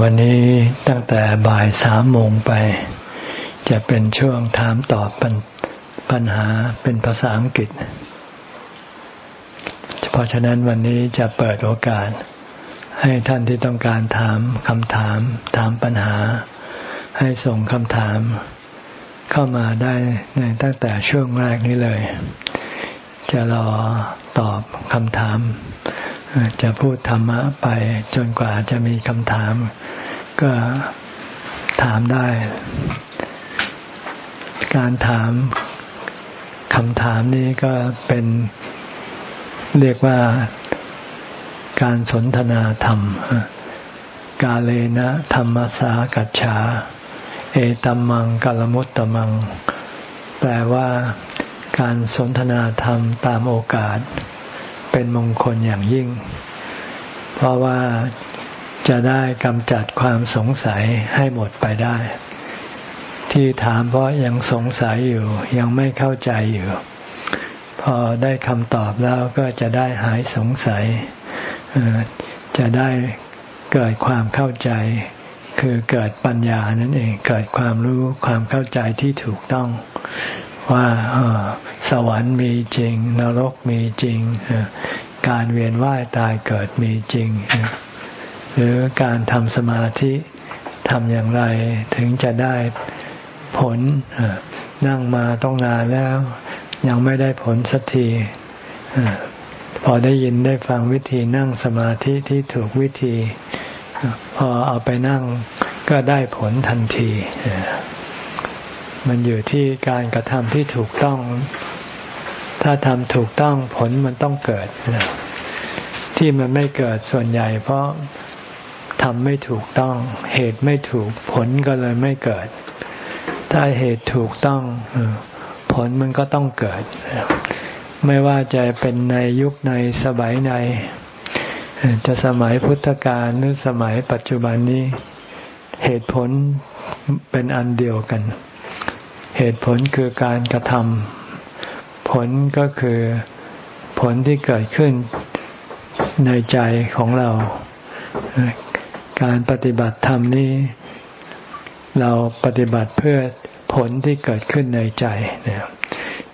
วันนี้ตั้งแต่บ่ายสามโมงไป จะเป็นช่วงถามตอบปัญปญหาเป็นภาษาอังกฤษ เพราะฉะนั้นวันนี้จะเปิดโอกาส ให้ท่านที่ต้องการถามคำถาม ถามปัญหา ให้ส่งคำถาม เข้ามาได้ในตั้งแต่ช่วงแรกนี้เลย จะรอตอบคำถาม จะพูดธรรมะไปจนกว่าจะมีคำถาม ก็ถามได้ การถามคำถามนี้ก็เป็นเรียกว่าการสนทนาธรรม กาเลนะธรรมสากัจฉา เอตัมมังกลมุตตมัง แปลว่าการสนทนาธรรมตามโอกาส เป็นมงคลอย่างยิ่ง เพราะว่าจะได้กำจัดความสงสัยให้หมดไปได้ ที่ถามเพราะยังสงสัยอยู่ยังไม่เข้าใจอยู่ พอได้คำตอบแล้วก็จะได้หายสงสัย จะได้เกิดความเข้าใจ คือเกิดปัญญานั่นเอง เกิดความรู้ความเข้าใจที่ถูกต้อง ว่าสวรรค์มีจริง นรกมีจริง การเวียนว่ายตายเกิดมีจริง หรือการทำสมาธิทำอย่างไรถึงจะได้ผลนั่งมาต้องนานแล้ว ยังไม่ได้ผลสักทีพอได้ยินได้ฟังวิธีนั่งสมาธิที่ถูกวิธี พอเอาไปนั่งก็ได้ผลทันที มันอยู่ที่การกระทำที่ถูกต้อง ถ้าทำถูกต้องผลมันต้องเกิด ที่มันไม่เกิดส่วนใหญ่ เพราะทำไม่ถูกต้อง เหตุไม่ถูกผลก็เลยไม่เกิด ถ้าเหตุถูกต้องผลมันก็ต้องเกิด ไม่ว่าจะเป็นในยุคในสมัยในจะสมัยพุทธกาลหรือสมัยปัจจุบันนี้ เหตุผลเป็นอันเดียวกัน เหตุผลคือการกระทำผลก็คือผลที่เกิดขึ้นในใจของเรา การปฏิบัติธรรมนี้ เราปฏิบัติเพื่อผลที่เกิดขึ้นในใจเนี่ย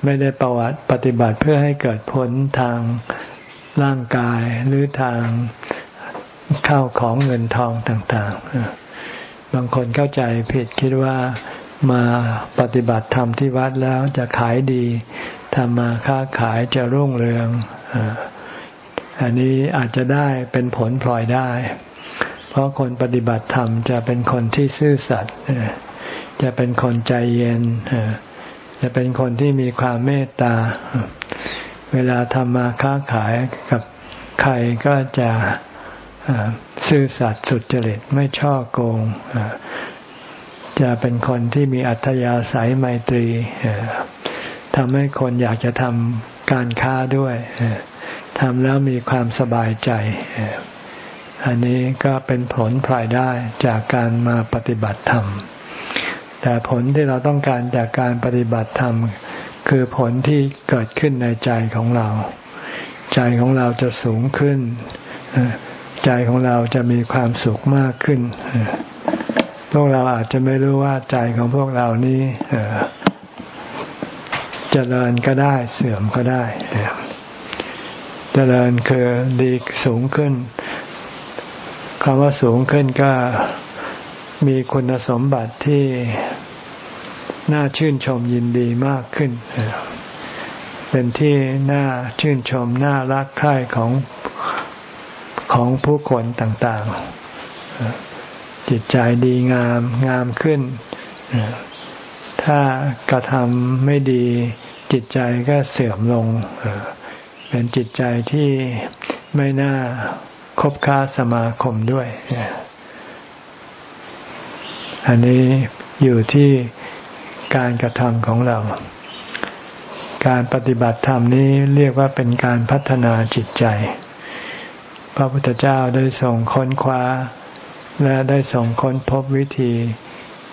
ไม่ได้ประวัติปฏิบัติเพื่อให้เกิดผลทางร่างกายหรือทางเข้าของเงินทองต่าง ๆ บางคนเข้าใจผิดคิดว่า มาปฏิบัติธรรมที่วัดแล้วจะขายดีทำมาค้าขายจะรุ่งเรืองอันนี้อาจจะได้เป็นผลพลอยได้ เพราะคนปฏิบัติธรรมจะเป็นคนที่ซื่อสัตย์จะเป็นคนใจเย็นจะเป็นคนที่มีความเมตตา เวลาทำมาค้าขายกับใครก็จะซื่อสัตย์สุจริตไม่ช่อโกง จะเป็นคนที่มีอัธยาศัยไมตรีทำให้คนอยากจะทำการค้าด้วยทำแล้วมีความสบายใจ อันนี้ก็เป็นผลพลอยได้จากการมาปฏิบัติธรรม แต่ผลที่เราต้องการจากการปฏิบัติธรรม คือผลที่เกิดขึ้นในใจของเรา ใจของเราจะสูงขึ้น ใจของเราจะมีความสุขมากขึ้น พวกเราอาจจะไม่รู้ว่าใจของพวกเรานี้เจริญก็ได้เสื่อมก็ได้เจริญคือดีสูงขึ้นคำว่าสูงขึ้นก็มีคุณสมบัติที่น่าชื่นชมยินดีมากขึ้น เป็นที่น่าชื่นชมน่ารักใคร่ของของผู้คนต่าง ๆ จิตใจดีงามงามขึ้น ถ้ากระทำไม่ดี จิตใจก็เสื่อมลง เป็นจิตใจที่ไม่น่าคบค้าสมาคมด้วย อันนี้อยู่ที่การกระทำของเรา การปฏิบัติธรรมนี้เรียกว่าเป็นการพัฒนาจิตใจ พระพุทธเจ้าได้ส่งค้นคว้า และได้ส่งค้นพบวิธี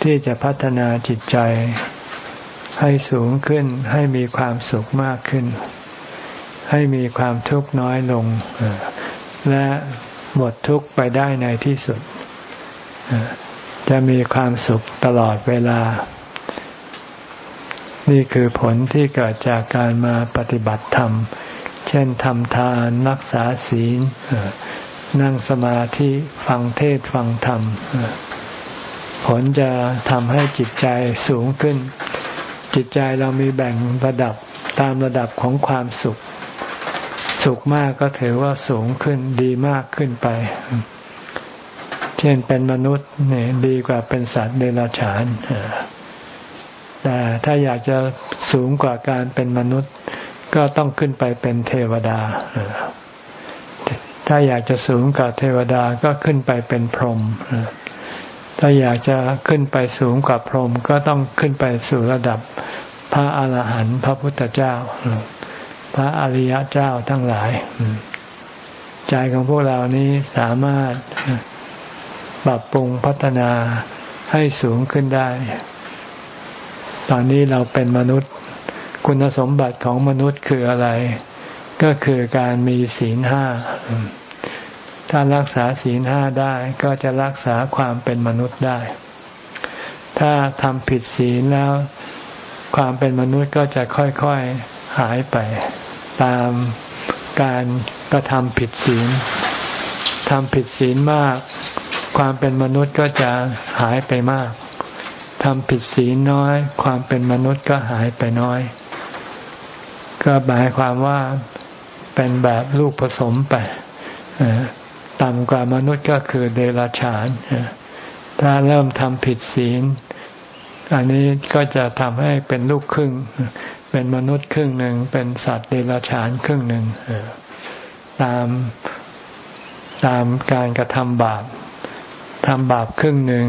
ที่จะพัฒนาจิตใจ ให้สูงขึ้นให้มีความสุขมากขึ้น ให้มีความทุกข์น้อยลง และหมดทุกข์ไปได้ในที่สุด จะมีความสุขตลอดเวลา นี่คือผลที่เกิดจากการมาปฏิบัติธรรม เช่นทำทานรักษาศีล นั่งสมาธิฟังเทศฟังธรรม ผลจะทำให้จิตใจสูงขึ้น จิตใจเรามีแบ่งระดับตามระดับของความสุข สุขมากก็ถือว่าสูงขึ้นดีมากขึ้นไป เช่นเป็นมนุษย์เนี่ยดีกว่าเป็นสัตว์เดรัจฉานแต่ถ้าอยากจะสูงกว่าการเป็นมนุษย์ ก็ต้องขึ้นไปเป็นเทวดา ถ้าอยากจะสูงกว่าเทวดาก็ขึ้นไปเป็นพรหมถ้าอยากจะขึ้นไปสูงกว่าพรหมก็ต้องขึ้นไปสู่ระดับพระอาหารหันต์พระพุทธเจ้า พระอริยเจ้าทั้งหลาย ใจของพวกเรานี้สามารถปรับปรุงพัฒนาให้สูงขึ้นได้ ตอนนี้เราเป็นมนุษย์ คุณสมบัติของมนุษย์คืออะไร ก็คือการมีศีลห้า ถ้ารักษาศีลห้าได้ก็จะรักษาความเป็นมนุษย์ได้ ถ้าทำผิดศีลแล้ว ความเป็นมนุษย์ก็จะค่อยๆหายไป ตามการกระทำผิดศีลทำผิดศีลมาก ความเป็นมนุษย์ก็จะหายไปมากทำผิดศีลน้อย ความเป็นมนุษย์ก็หายไปน้อย ก็หมายความว่า เป็นแบบลูกผสมไปต่ำกว่ามนุษย์ก็คือเดรัจฉาน ถ้าเริ่มทำผิดศีล อันนี้ก็จะทำให้เป็นลูกครึ่ง เป็นมนุษย์ครึ่งหนึ่ง เป็นสัตว์เดรัจฉานครึ่งหนึ่งตามตามการกระทำบาปทำบาปครึ่งหนึ่ง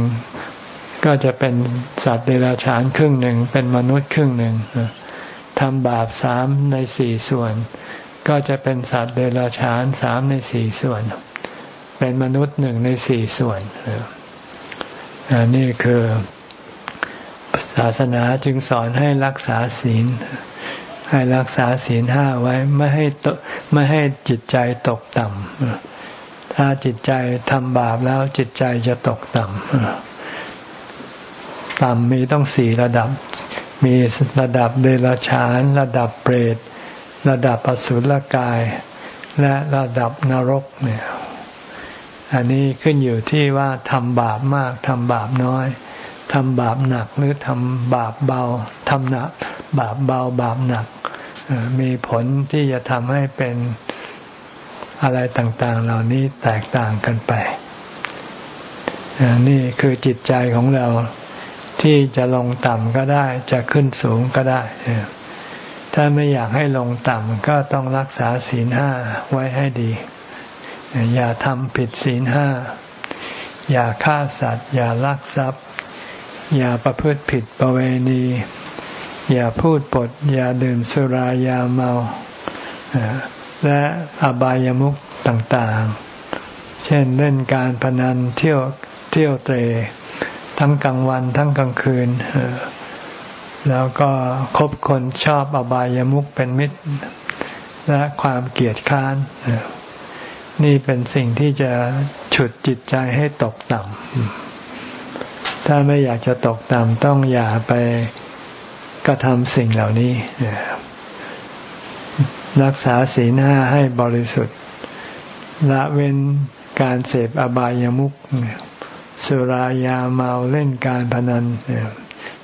ก็จะเป็นสัตว์เดรัจฉานครึ่งหนึ่ง เป็นมนุษย์ครึ่งหนึ่งทำบาปสามในสี่ส่วน ก็จะเป็นสัตว์เดรัจฉานสามในสี่ส่วน เป็นมนุษย์หนึ่งในสี่ส่วนนี่คือศาสนาจึงสอนให้รักษาศีล ให้รักษาศีลห้าไว้ไม่ให้ไม่ให้จิตใจตกต่ำถ้าจิตใจทำบาปแล้วจิตใจจะตกต่ำต่ำมีต้องสี่ระดับ มีระดับเดรัจฉาน ระดับเปรต ระดับอสุรกาย และระดับนรกเนี่ยอันนี้ขึ้นอยู่ที่ว่าทำบาปมากทำบาปน้อยทำบาปหนักหรือทำบาปเบาทำหนัก บาปเบาบาปหนัก มีผลที่จะทำให้เป็นอะไรต่างๆ เหล่านี้แตกต่างกันไป นี่คือจิตใจของเราที่จะลงต่ำก็ได้ จะขึ้นสูงก็ได้ ถ้าไม่อยากให้ลงต่ำก็ต้องรักษาศีลห้าไว้ให้ดี อย่าทำผิดศีลห้า อย่าฆ่าสัตว์ อย่าลักทรัพย์ อย่าประพฤติผิดประเวณี อย่าพูดปด อย่าดื่มสุรายาเมา และอบายามุขต่างๆ เช่นเล่นการพนันเที่ยวเที่ยวเตรทั้งกลางวันทั้งกลางคืน แล้วก็คบคนชอบอบายามุขเป็นมิตร และความเกลียดค้าน นี่เป็นสิ่งที่จะฉุดจิตใจให้ตกต่ำถ้าไม่อยากจะตกต่ำต้องอย่าไปกระทำสิ่งเหล่านี้ รักษาศีลห้าให้บริสุทธิ์ ละเว้นการเสพอบายามุขสุรายาเมาเล่นการพนัน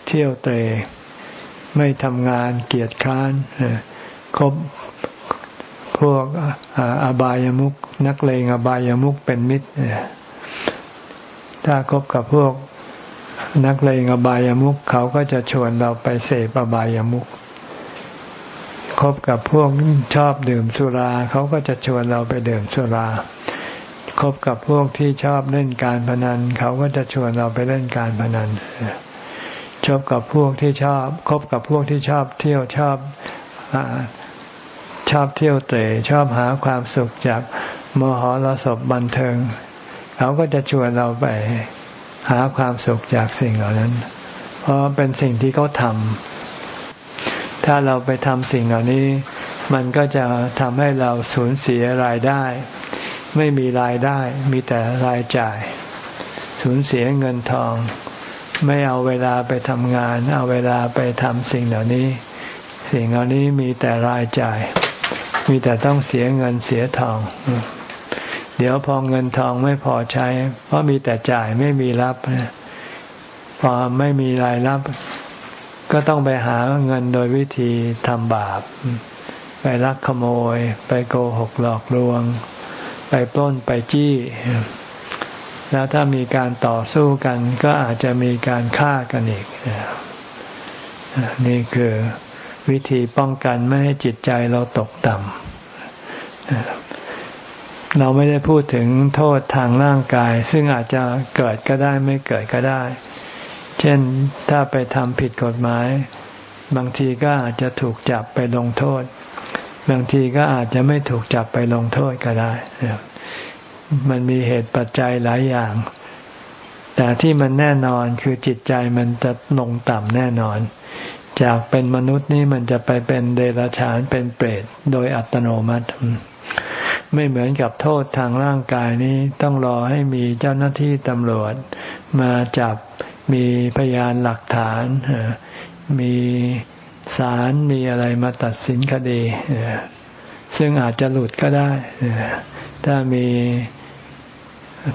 เที่ยวเตะ ไม่ทำงานเกียจค้านคบพวกอบายามุกนักเลงอบายามุกเป็นมิตรถ้าคบกับพวกนักเลงอบายามุกเขาก็จะชวนเราไปเสพอบายามุกคบกับพวกชอบดื่มสุรา เขาก็จะชวนเราไปดื่มสุราคบกับพวกที่ชอบเล่นการพนัน เขาก็จะชวนเราไปเล่นการพนัน ชอบกับพวกที่ชอบคบกับพวกที่ชอบเที่ยวชอบอชอบเที่ยวเตะชอบหาความสุขจากมหรสพบันเทิง เขาก็จะชวนเราไปหาความสุขจากสิ่งเหล่านั้น เพราะเป็นสิ่งที่เขาทำถ้าเราไปทำสิ่งเหล่านี้ มันก็จะทำให้เราสูญเสียรายได้ ไม่มีรายได้มีแต่รายจ่าย สูญเสียเงินทอง ไม่เอาเวลาไปทำงาน เอาเวลาไปทำสิ่งเหล่านี้ สิ่งเหล่านี้มีแต่รายจ่าย มีแต่ต้องเสียเงินเสียทอง เดี๋ยวพอเงินทองไม่พอใช้ เพราะมีแต่จ่ายไม่มีรับพอไม่มีรายรับ ก็ต้องไปหาเงินโดยวิธีทำบาป ไปลักขโมย ไปโกหกหลอกลวง ไปปล้นไปจี้ แล้วถ้ามีการต่อสู้กัน ก็อาจจะมีการฆ่ากันอีกนี่คือวิธีป้องกันไม่ให้จิตใจเราตกต่ำเราไม่ได้พูดถึงโทษทางร่างกาย ซึ่งอาจจะเกิดก็ได้ไม่เกิดก็ได้ เช่นถ้าไปทำผิดกฎหมาย บางทีก็อาจจะถูกจับไปลงโทษ บางทีก็อาจจะไม่ถูกจับไปลงโทษก็ได้ มันมีเหตุปัจจัยหลายอย่าง แต่ที่มันแน่นอนคือจิตใจมันจะลงต่ำแน่นอน จากเป็นมนุษย์นี่มันจะไปเป็นเดรัจฉานเป็นเปรตโดยอัตโนมัติ ไม่เหมือนกับโทษทางร่างกายนี้ต้องรอให้มีเจ้าหน้าที่ตำรวจ มาจับมีพยานหลักฐานมีศาลมีอะไรมาตัดสินคดีซึ่งอาจจะหลุดก็ได้ ถ้ามี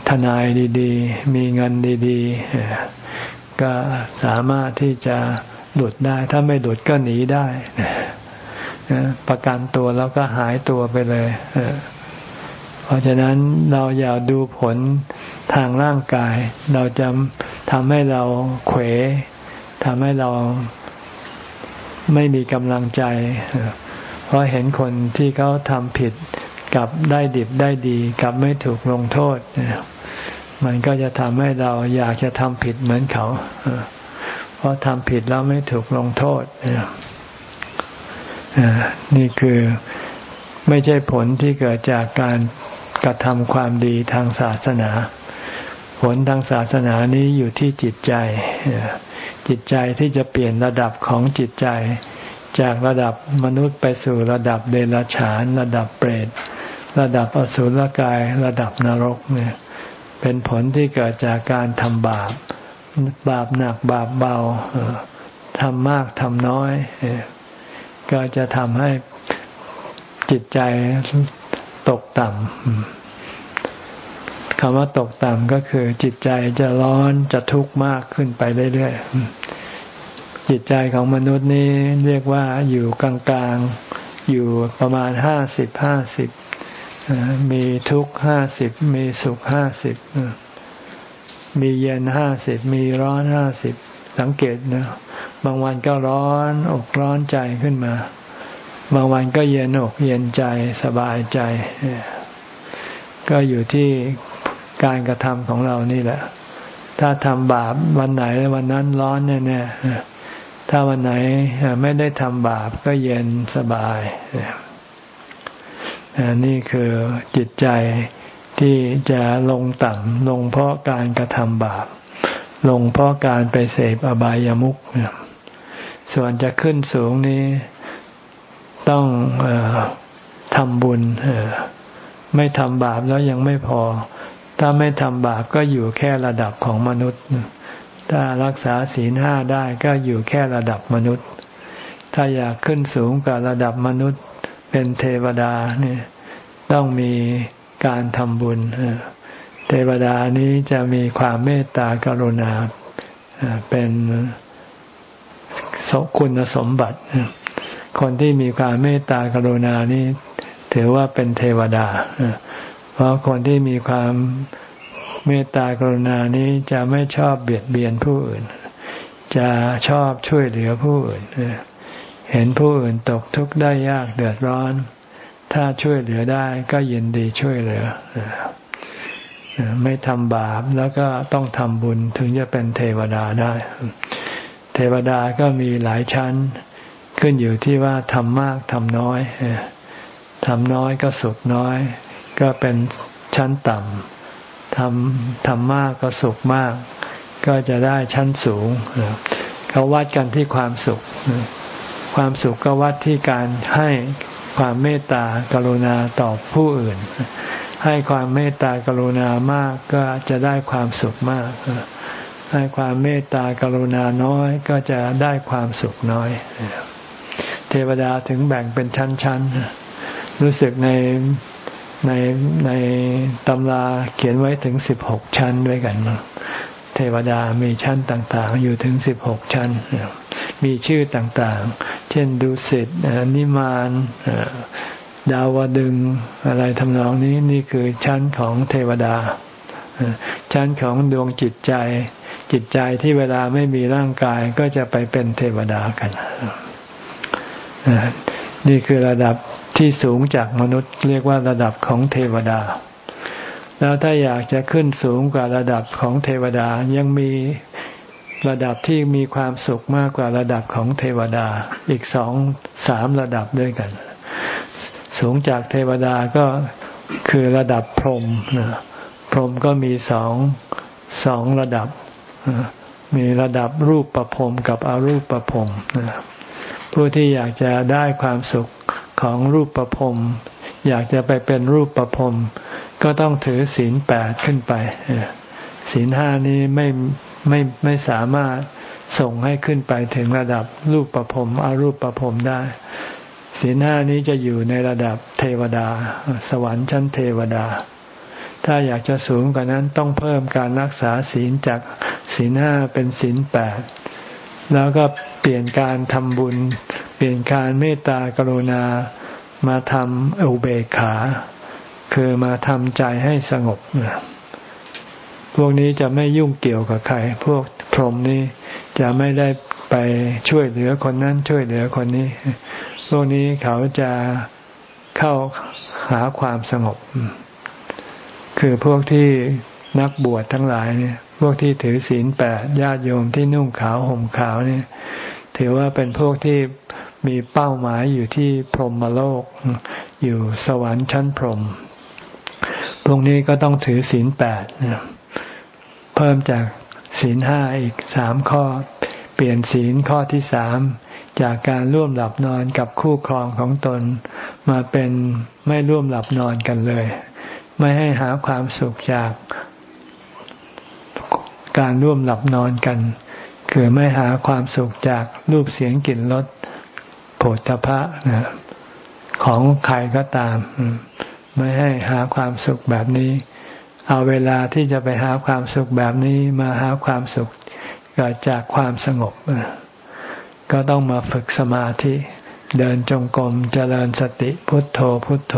ทนายดีๆ มีเงินดีๆ ก็สามารถที่จะหลุดได้ ถ้าไม่หลุดก็หนีได้ประกันตัวแล้วก็หายตัวไปเลยเพราะฉะนั้นเราอย่าดูผลทางร่างกาย เราจะทำให้เราเขวทำให้เราไม่มีกำลังใจ เพราะเห็นคนที่เขาทำผิด กับได้ดิบได้ดีกับไม่ถูกลงโทษ มันก็จะทำให้เราอยากจะทำผิดเหมือนเขา เพราะทำผิดแล้วไม่ถูกลงโทษ นี่คือไม่ใช่ผลที่เกิดจากการกระทำความดีทางศาสนา ผลทางศาสนานี้อยู่ที่จิตใจ จิตใจที่จะเปลี่ยนระดับของจิตใจจากระดับมนุษย์ไปสู่ระดับเดรัจฉานระดับเปรต ระดับอสุรกายระดับนรกเนี่ย เป็นผลที่เกิดจากการทำบาป บาปหนักบาปเบาทำมากทำน้อย ก็จะทำให้จิตใจตกต่ำคำว่าตกต่ำก็คือ จิตใจจะร้อนจะทุกข์มากขึ้นไปเรื่อยๆ จิตใจของมนุษย์นี้เรียกว่าอยู่กลางๆ อยู่ประมาณห้าสิบห้าสิบ มีทุกห้าสิบมีสุขห้าสิบมีเย็นห้าสิบมีร้อนห้าสิบสังเกตนะบางวันก็ร้อนอกร้อนใจขึ้นมา บางวันก็เย็นอกเย็นใจสบายใจ ก็อยู่ที่การกระทำของเรานี่แหละ ถ้าทำบาปวันไหนวันนั้นร้อนแน่ๆถ้าวันไหนไม่ได้ทำบาปก็เย็นสบาย นี่คือจิตใจที่จะลงต่ำลงเพราะการกระทำบาป ลงเพราะการไปเสพอบายามุขส่วนจะขึ้นสูงนี้ต้องอทำบุญไม่ทำบาปแล้วยังไม่พอ ถ้าไม่ทำบาปก็อยู่แค่ระดับของมนุษย์ ถ้ารักษาศีลห้าได้ก็อยู่แค่ระดับมนุษย์ ถ้าอยากขึ้นสูงกว่าระดับมนุษย์ เป็นเทวดาเนี่ยต้องมีการทำบุญ เทวดานี้จะมีความเมตตากรุณาเป็นคุณสมบัติ คนที่มีความเมตตากรุณานี้ ถือว่าเป็นเทวดา เพราะคนที่มีความเมตตากรุณานี้จะไม่ชอบเบียดเบียนผู้อื่น จะชอบช่วยเหลือผู้อื่น เห็นผู้อื่นตกทุกข์ได้ยากเดือดร้อน ถ้าช่วยเหลือได้ก็ยินดีช่วยเหลือ ไม่ทำบาปแล้วก็ต้องทำบุญถึงจะเป็นเทวดาได้ เทวดาก็มีหลายชั้น ขึ้นอยู่ที่ว่าทำมากทำน้อยทำน้อยก็สุขน้อย ก็เป็นชั้นต่ำทำทำมากก็สุขมาก ก็จะได้ชั้นสูงเขาวัดกันที่ความสุข ความสุขก็วัดที่การให้ความเมตตากรุณาต่อผู้อื่น ให้ความเมตตากรุณามากก็จะได้ความสุขมาก ให้ความเมตตากรุณาน้อยก็จะได้ความสุขน้อย เทวดาถึงแบ่งเป็นชั้นๆ รู้สึกในในในตำราเขียนไว้ถึงสิบหกชั้นด้วยกัน เทวดามีชั้นต่างๆ อยู่ถึงสิบหกชั้น มีชื่อต่างๆ เช่นดุสิตนิมานดาวดึงอะไรทำนองนี้นี่คือชั้นของเทวดา ชั้นของดวงจิตใจ จิตใจที่เวลาไม่มีร่างกายก็จะไปเป็นเทวดากัน นี่คือระดับที่สูงจากมนุษย์เรียกว่าระดับของเทวดา แล้วถ้าอยากจะขึ้นสูงกว่าระดับของเทวดายังมี ระดับที่มีความสุขมากกว่าระดับของเทวดาอีกสองสามระดับด้วยกัน สูงจากเทวดาก็คือระดับพรหมพรหมก็มีสองสองระดับ มีระดับรูปประพรมกับอรูปประพรมผู้ที่อยากจะได้ความสุขของรูปประพรมอยากจะไปเป็นรูปประพรมก็ต้องถือศีลแปดขึ้นไป ศีลห้านี้ไม่ไม่ไม่สามารถส่งให้ขึ้นไปถึงระดับรูปประพรมอรูปประพรมได้ ศีลห้านี้จะอยู่ในระดับเทวดา สวรรค์ชั้นเทวดา ถ้าอยากจะสูงกว่านั้นต้องเพิ่มการรักษาศีลจากศีลห้าเป็นศีลแปดแล้วก็เปลี่ยนการทำบุญ เปลี่ยนการเมตตากรุณามาทำอุเบกขา คือมาทำใจให้สงบ พวกนี้จะไม่ยุ่งเกี่ยวกับใคร พวกพรหมนี้จะไม่ได้ไปช่วยเหลือคนนั้นช่วยเหลือคนนี้ พวกนี้เขาจะเข้าหาความสงบ คือพวกที่นักบวชทั้งหลายเนี่ย พวกที่ถือศีลแปดญาติโยมที่นุ่งขาวห่มขาวเนี่ย ถือว่าเป็นพวกที่มีเป้าหมายอยู่ที่พรหมโลก อยู่สวรรค์ชั้นพรหมพวกนี้ก็ต้องถือศีลแปดเพิ่มจากศีลห้าอีกสามข้อ เปลี่ยนศีลข้อที่สามจากการร่วมหลับนอนกับคู่ครองของตน มาเป็นไม่ร่วมหลับนอนกันเลย ไม่ให้หาความสุขจากการร่วมหลับนอนกัน คือไม่หาความสุขจากรูปเสียงกลิ่นรสโผฏฐะนะของใครก็ตาม ไม่ให้หาความสุขแบบนี้ เอาเวลาที่จะไปหาความสุขแบบนี้มาหาความสุขเกิดจากความสงบ ก็ต้องมาฝึกสมาธิ เดินจงกรมเจริญสติพุทโธพุทโธ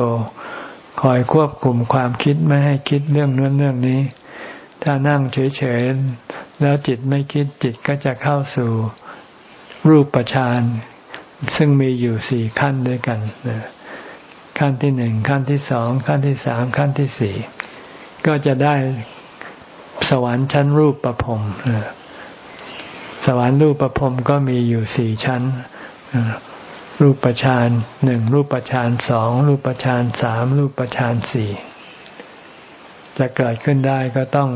คอยควบคุมความคิดไม่ให้คิดเรื่องนู้นเรื่องนี้ ถ้านั่งเฉยๆ แล้วจิตไม่คิดจิตก็จะเข้าสู่รูปปฌานซึ่งมีอยู่สี่ขั้นด้วยกัน ขั้นที่หนึ่งขั้นที่สองขั้นที่สามขั้นที่สี่ ก็จะได้สวรรค์ชั้นรูปประพรมสวรรค์รูปประพรมก็มีอยู่สี่ชั้น รูปประชานหนึ่งรูปประชานสองรูปประชานสามรูปประชานสี่จะเกิดขึ้นได้ก็ต้อง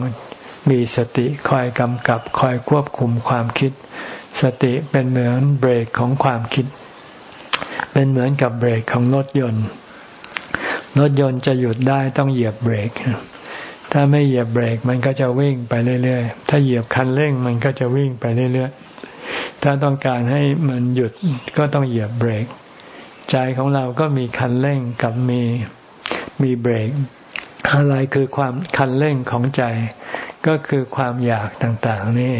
มีสติคอยกำกับคอยควบคุมความคิด สติเป็นเหมือนเบรกของความคิด เป็นเหมือนกับเบรกของรถยนต์ รถยนต์จะหยุดได้ต้องเหยียบเบรก ถ้าไม่เหยียบเบรกมันก็จะวิ่งไปเรื่อยๆ ถ้าเหยียบคันเร่งมันก็จะวิ่งไปเรื่อยๆ ถ้าต้องการให้มันหยุดก็ต้องเหยียบเบรก ใจของเราก็มีคันเร่งกับมีมีเบรก อะไรคือความคันเร่งของใจ ก็คือความอยากต่างๆนี่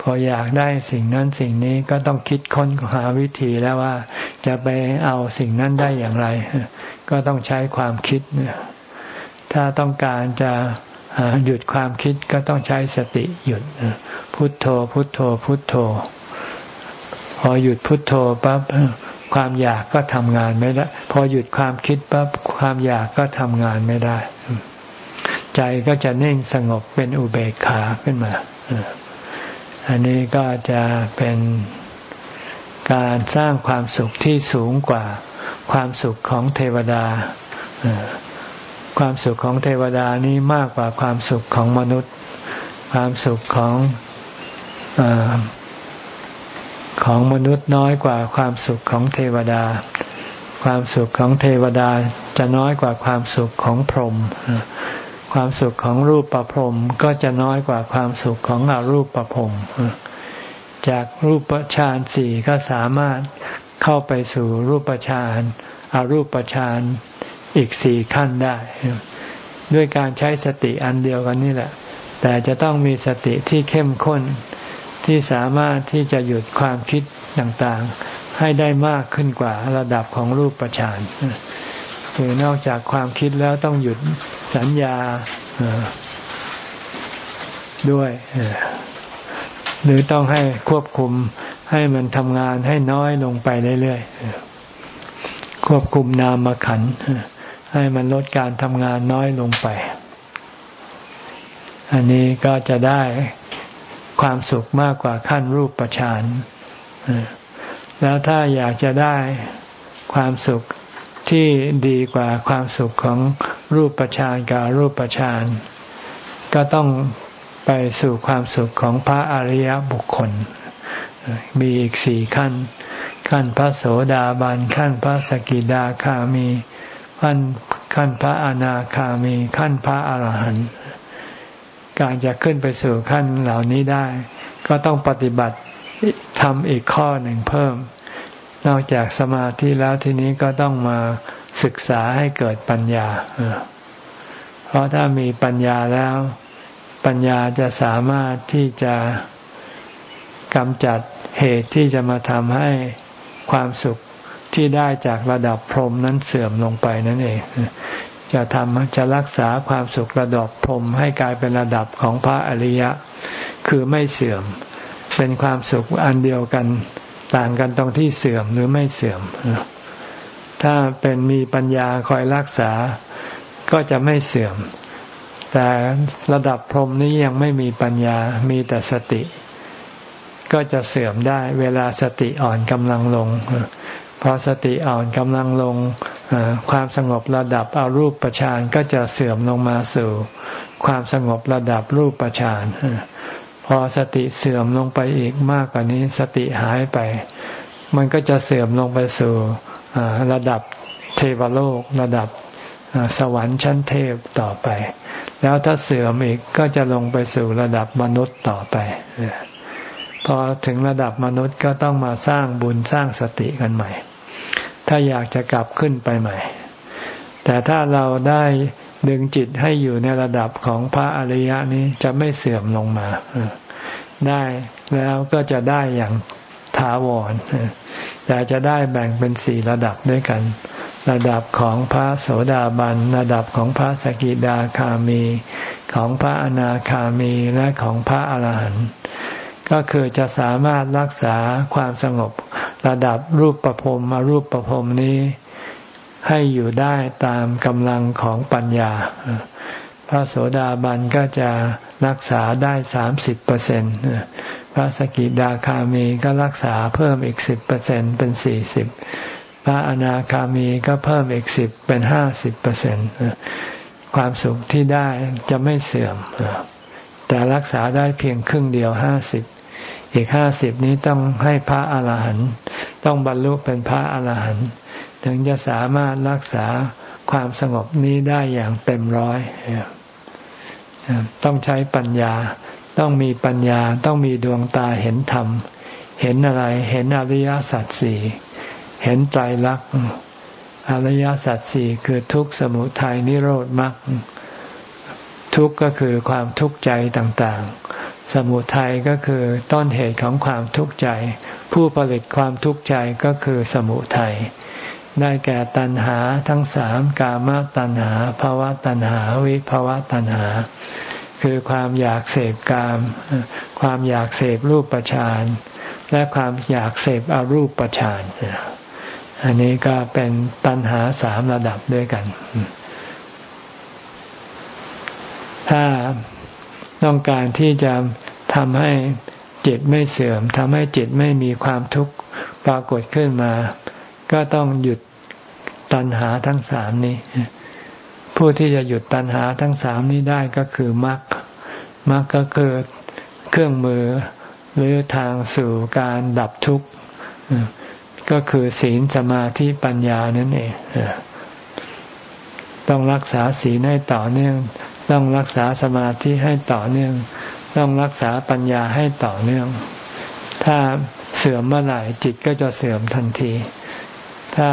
พออยากได้สิ่งนั้นสิ่งนี้ก็ต้องคิดค้นหาวิธีแล้วว่า จะไปเอาสิ่งนั้นได้อย่างไร ก็ต้องใช้ความคิดเนี่ย ถ้าต้องการจะหยุดความคิดก็ต้องใช้สติหยุดพุทโธ พุทโธ พุทโธ พอหยุดพุทโธปั๊บความอยากก็ทำงานไม่ได้ พอหยุดความคิดปั๊บความอยากก็ทำงานไม่ได้ ใจก็จะนิ่งสงบเป็นอุเบกขาขึ้นมา อันนี้ก็จะเป็นการสร้างความสุขที่สูงกว่าความสุขของเทวดา ความสุขของเทวดานี้มากกว่าความสุขของมนุษย์ ความสุขของอของมนุษย์น้อยกว่าความสุขของเทวดา ความสุขของเทวดาจะน้อยกว่าความสุขของพรหมความสุขของรูปประพรหมก็จะน้อยกว่าความสุขของอรูปประพรหมจากรูปฌานสี่ก็สามารถเข้าไปสู่รูปฌานอารูปฌาน อีกสี่ขั้นได้ ด้วยการใช้สติอันเดียวกันนี่แหละ แต่จะต้องมีสติที่เข้มข้นที่สามารถที่จะหยุดความคิดต่างๆ ให้ได้มากขึ้นกว่าระดับของรูปฌานคือนอกจากความคิดแล้วต้องหยุดสัญญาด้วย หรือต้องให้ควบคุมให้มันทำงานให้น้อยลงไปเรื่อยๆควบคุมนามขัน ให้มันลดการทำงานน้อยลงไป อันนี้ก็จะได้ความสุขมากกว่าขั้นรูปประชานแล้วถ้าอยากจะได้ความสุขที่ดีกว่าความสุขของรูปประชานกับรูปประชานก็ต้องไปสู่ความสุขของพระอริยบุคคล มีอีกสี่ขั้น ขั้นพระโสดาบันขั้นพระสกิดาคามี ขั้นขั้นพระอนาคามี ขั้นพระอรหันต์การจะขึ้นไปสู่ขั้นเหล่านี้ได้ ก็ต้องปฏิบัติทำอีกข้อหนึ่งเพิ่ม นอกจากสมาธิแล้วทีนี้ก็ต้องมาศึกษาให้เกิดปัญญา เพราะถ้ามีปัญญาแล้ว ปัญญาจะสามารถที่จะกำจัดเหตุที่จะมาทำให้ความสุข ที่ได้จากระดับพรหมนั้นเสื่อมลงไปนั่นเอง จะทำจะรักษาความสุขระดับพรหมให้กลายเป็นระดับของพระอริยะ คือไม่เสื่อม เป็นความสุขอันเดียวกันต่างกันตรงที่เสื่อมหรือไม่เสื่อม ถ้าเป็นมีปัญญาคอยรักษาก็จะไม่เสื่อม แต่ระดับพรหมนี้ยังไม่มีปัญญามีแต่สติ ก็จะเสื่อมได้เวลาสติอ่อนกำลังลง พอสติอ่อนกำลังลงความสงบระดับอารูปประชานก็จะเสื่อมลงมาสู่ ความสงบระดับรูปประชานพอสติเสื่อมลงไปอีกมากกว่านี้ สติหายไป มันก็จะเสื่อมลงไปสู่ระดับเทวโลกระดับสวรรค์ชั้นเทพต่อไป แล้วถ้าเสื่อมอีกก็จะลงไปสู่ระดับมนุษย์ต่อไปพอถึงระดับมนุษย์ก็ต้องมาสร้างบุญสร้างสติกันใหม่ ถ้าอยากจะกลับขึ้นไปใหม่ แต่ถ้าเราได้ดึงจิตให้อยู่ในระดับของพระอริยะนี้จะไม่เสื่อมลงมา ได้แล้วก็จะได้อย่างถาวรแต่จะได้แบ่งเป็นสี่ระดับด้วยกัน ระดับของพระโสดาบัน ระดับของพระสกิดาคามี ของพระอนาคามีและของพระอรหันต์ก็คือจะสามารถรักษาความสงบ ระดับรูปประพรมมารูปประพรมนี้ ให้อยู่ได้ตามกำลังของปัญญา พระโสดาบันก็จะรักษาได้สามสิบเปอร์เซ็นต์พระสกิดาคามีก็รักษาเพิ่มอีกสิบเปอร์เซ็นเป็นสี่สิบพระอนาคามีก็เพิ่มอีกสิบเป็นห้าสิบเปอร์เซ็นตความสุขที่ได้จะไม่เสื่อมแต่รักษาได้เพียงครึ่งเดียวห้าสิบ อีกห้าสิบนี้ต้องให้พระอาหารหันต์ต้องบรรลุเป็นพระอาหารหันต์ถึงจะสามารถรักษาความสงบนี้ได้อย่างเต็มร้อย ต้องใช้ปัญญา ต้องมีปัญญา ต้องมีดวงตาเห็นธรรม เห็นอะไร เห็นอริยสัจสี่ เห็นใจรักอริยสัจสี่คือทุกข์สมุทัยนิโรธมรรค ทุกข์ก็คือความทุกข์ใจต่างๆ สมุทัยก็คือต้นเหตุของความทุกข์ใจ ผู้ผลิตความทุกข์ใจก็คือสมุทัยได้แก่ตัณหาทั้งสามกามตัณหาภาวะตัณหาวิภาวะตัณหา คือความอยากเสพกาม ความอยากเสพรูปประชานและความอยากเสพอรูปประชานอันนี้ก็เป็นตัณหาสามระดับด้วยกัน ถ้า ต้องการที่จะทำให้จิตไม่เสื่อมทำให้จิตไม่มีความทุกข์ปรากฏขึ้นมา ก็ต้องหยุดตัณหาทั้งสามนี้ ผู้ที่จะหยุดตัณหาทั้งสามนี้ได้ก็คือมรรคมรรคก็คือเครื่องมือหรือทางสู่การดับทุกข์ก็คือศีลสมาธิปัญญานั่นเองต้องรักษาศีลให้ต่อเนื่อง ต้องรักษาสมาธิให้ต่อเนื่อง ต้องรักษาปัญญาให้ต่อเนื่อง ถ้าเสื่อมเมื่อไหร่จิตก็จะเสื่อมทันที ถ้า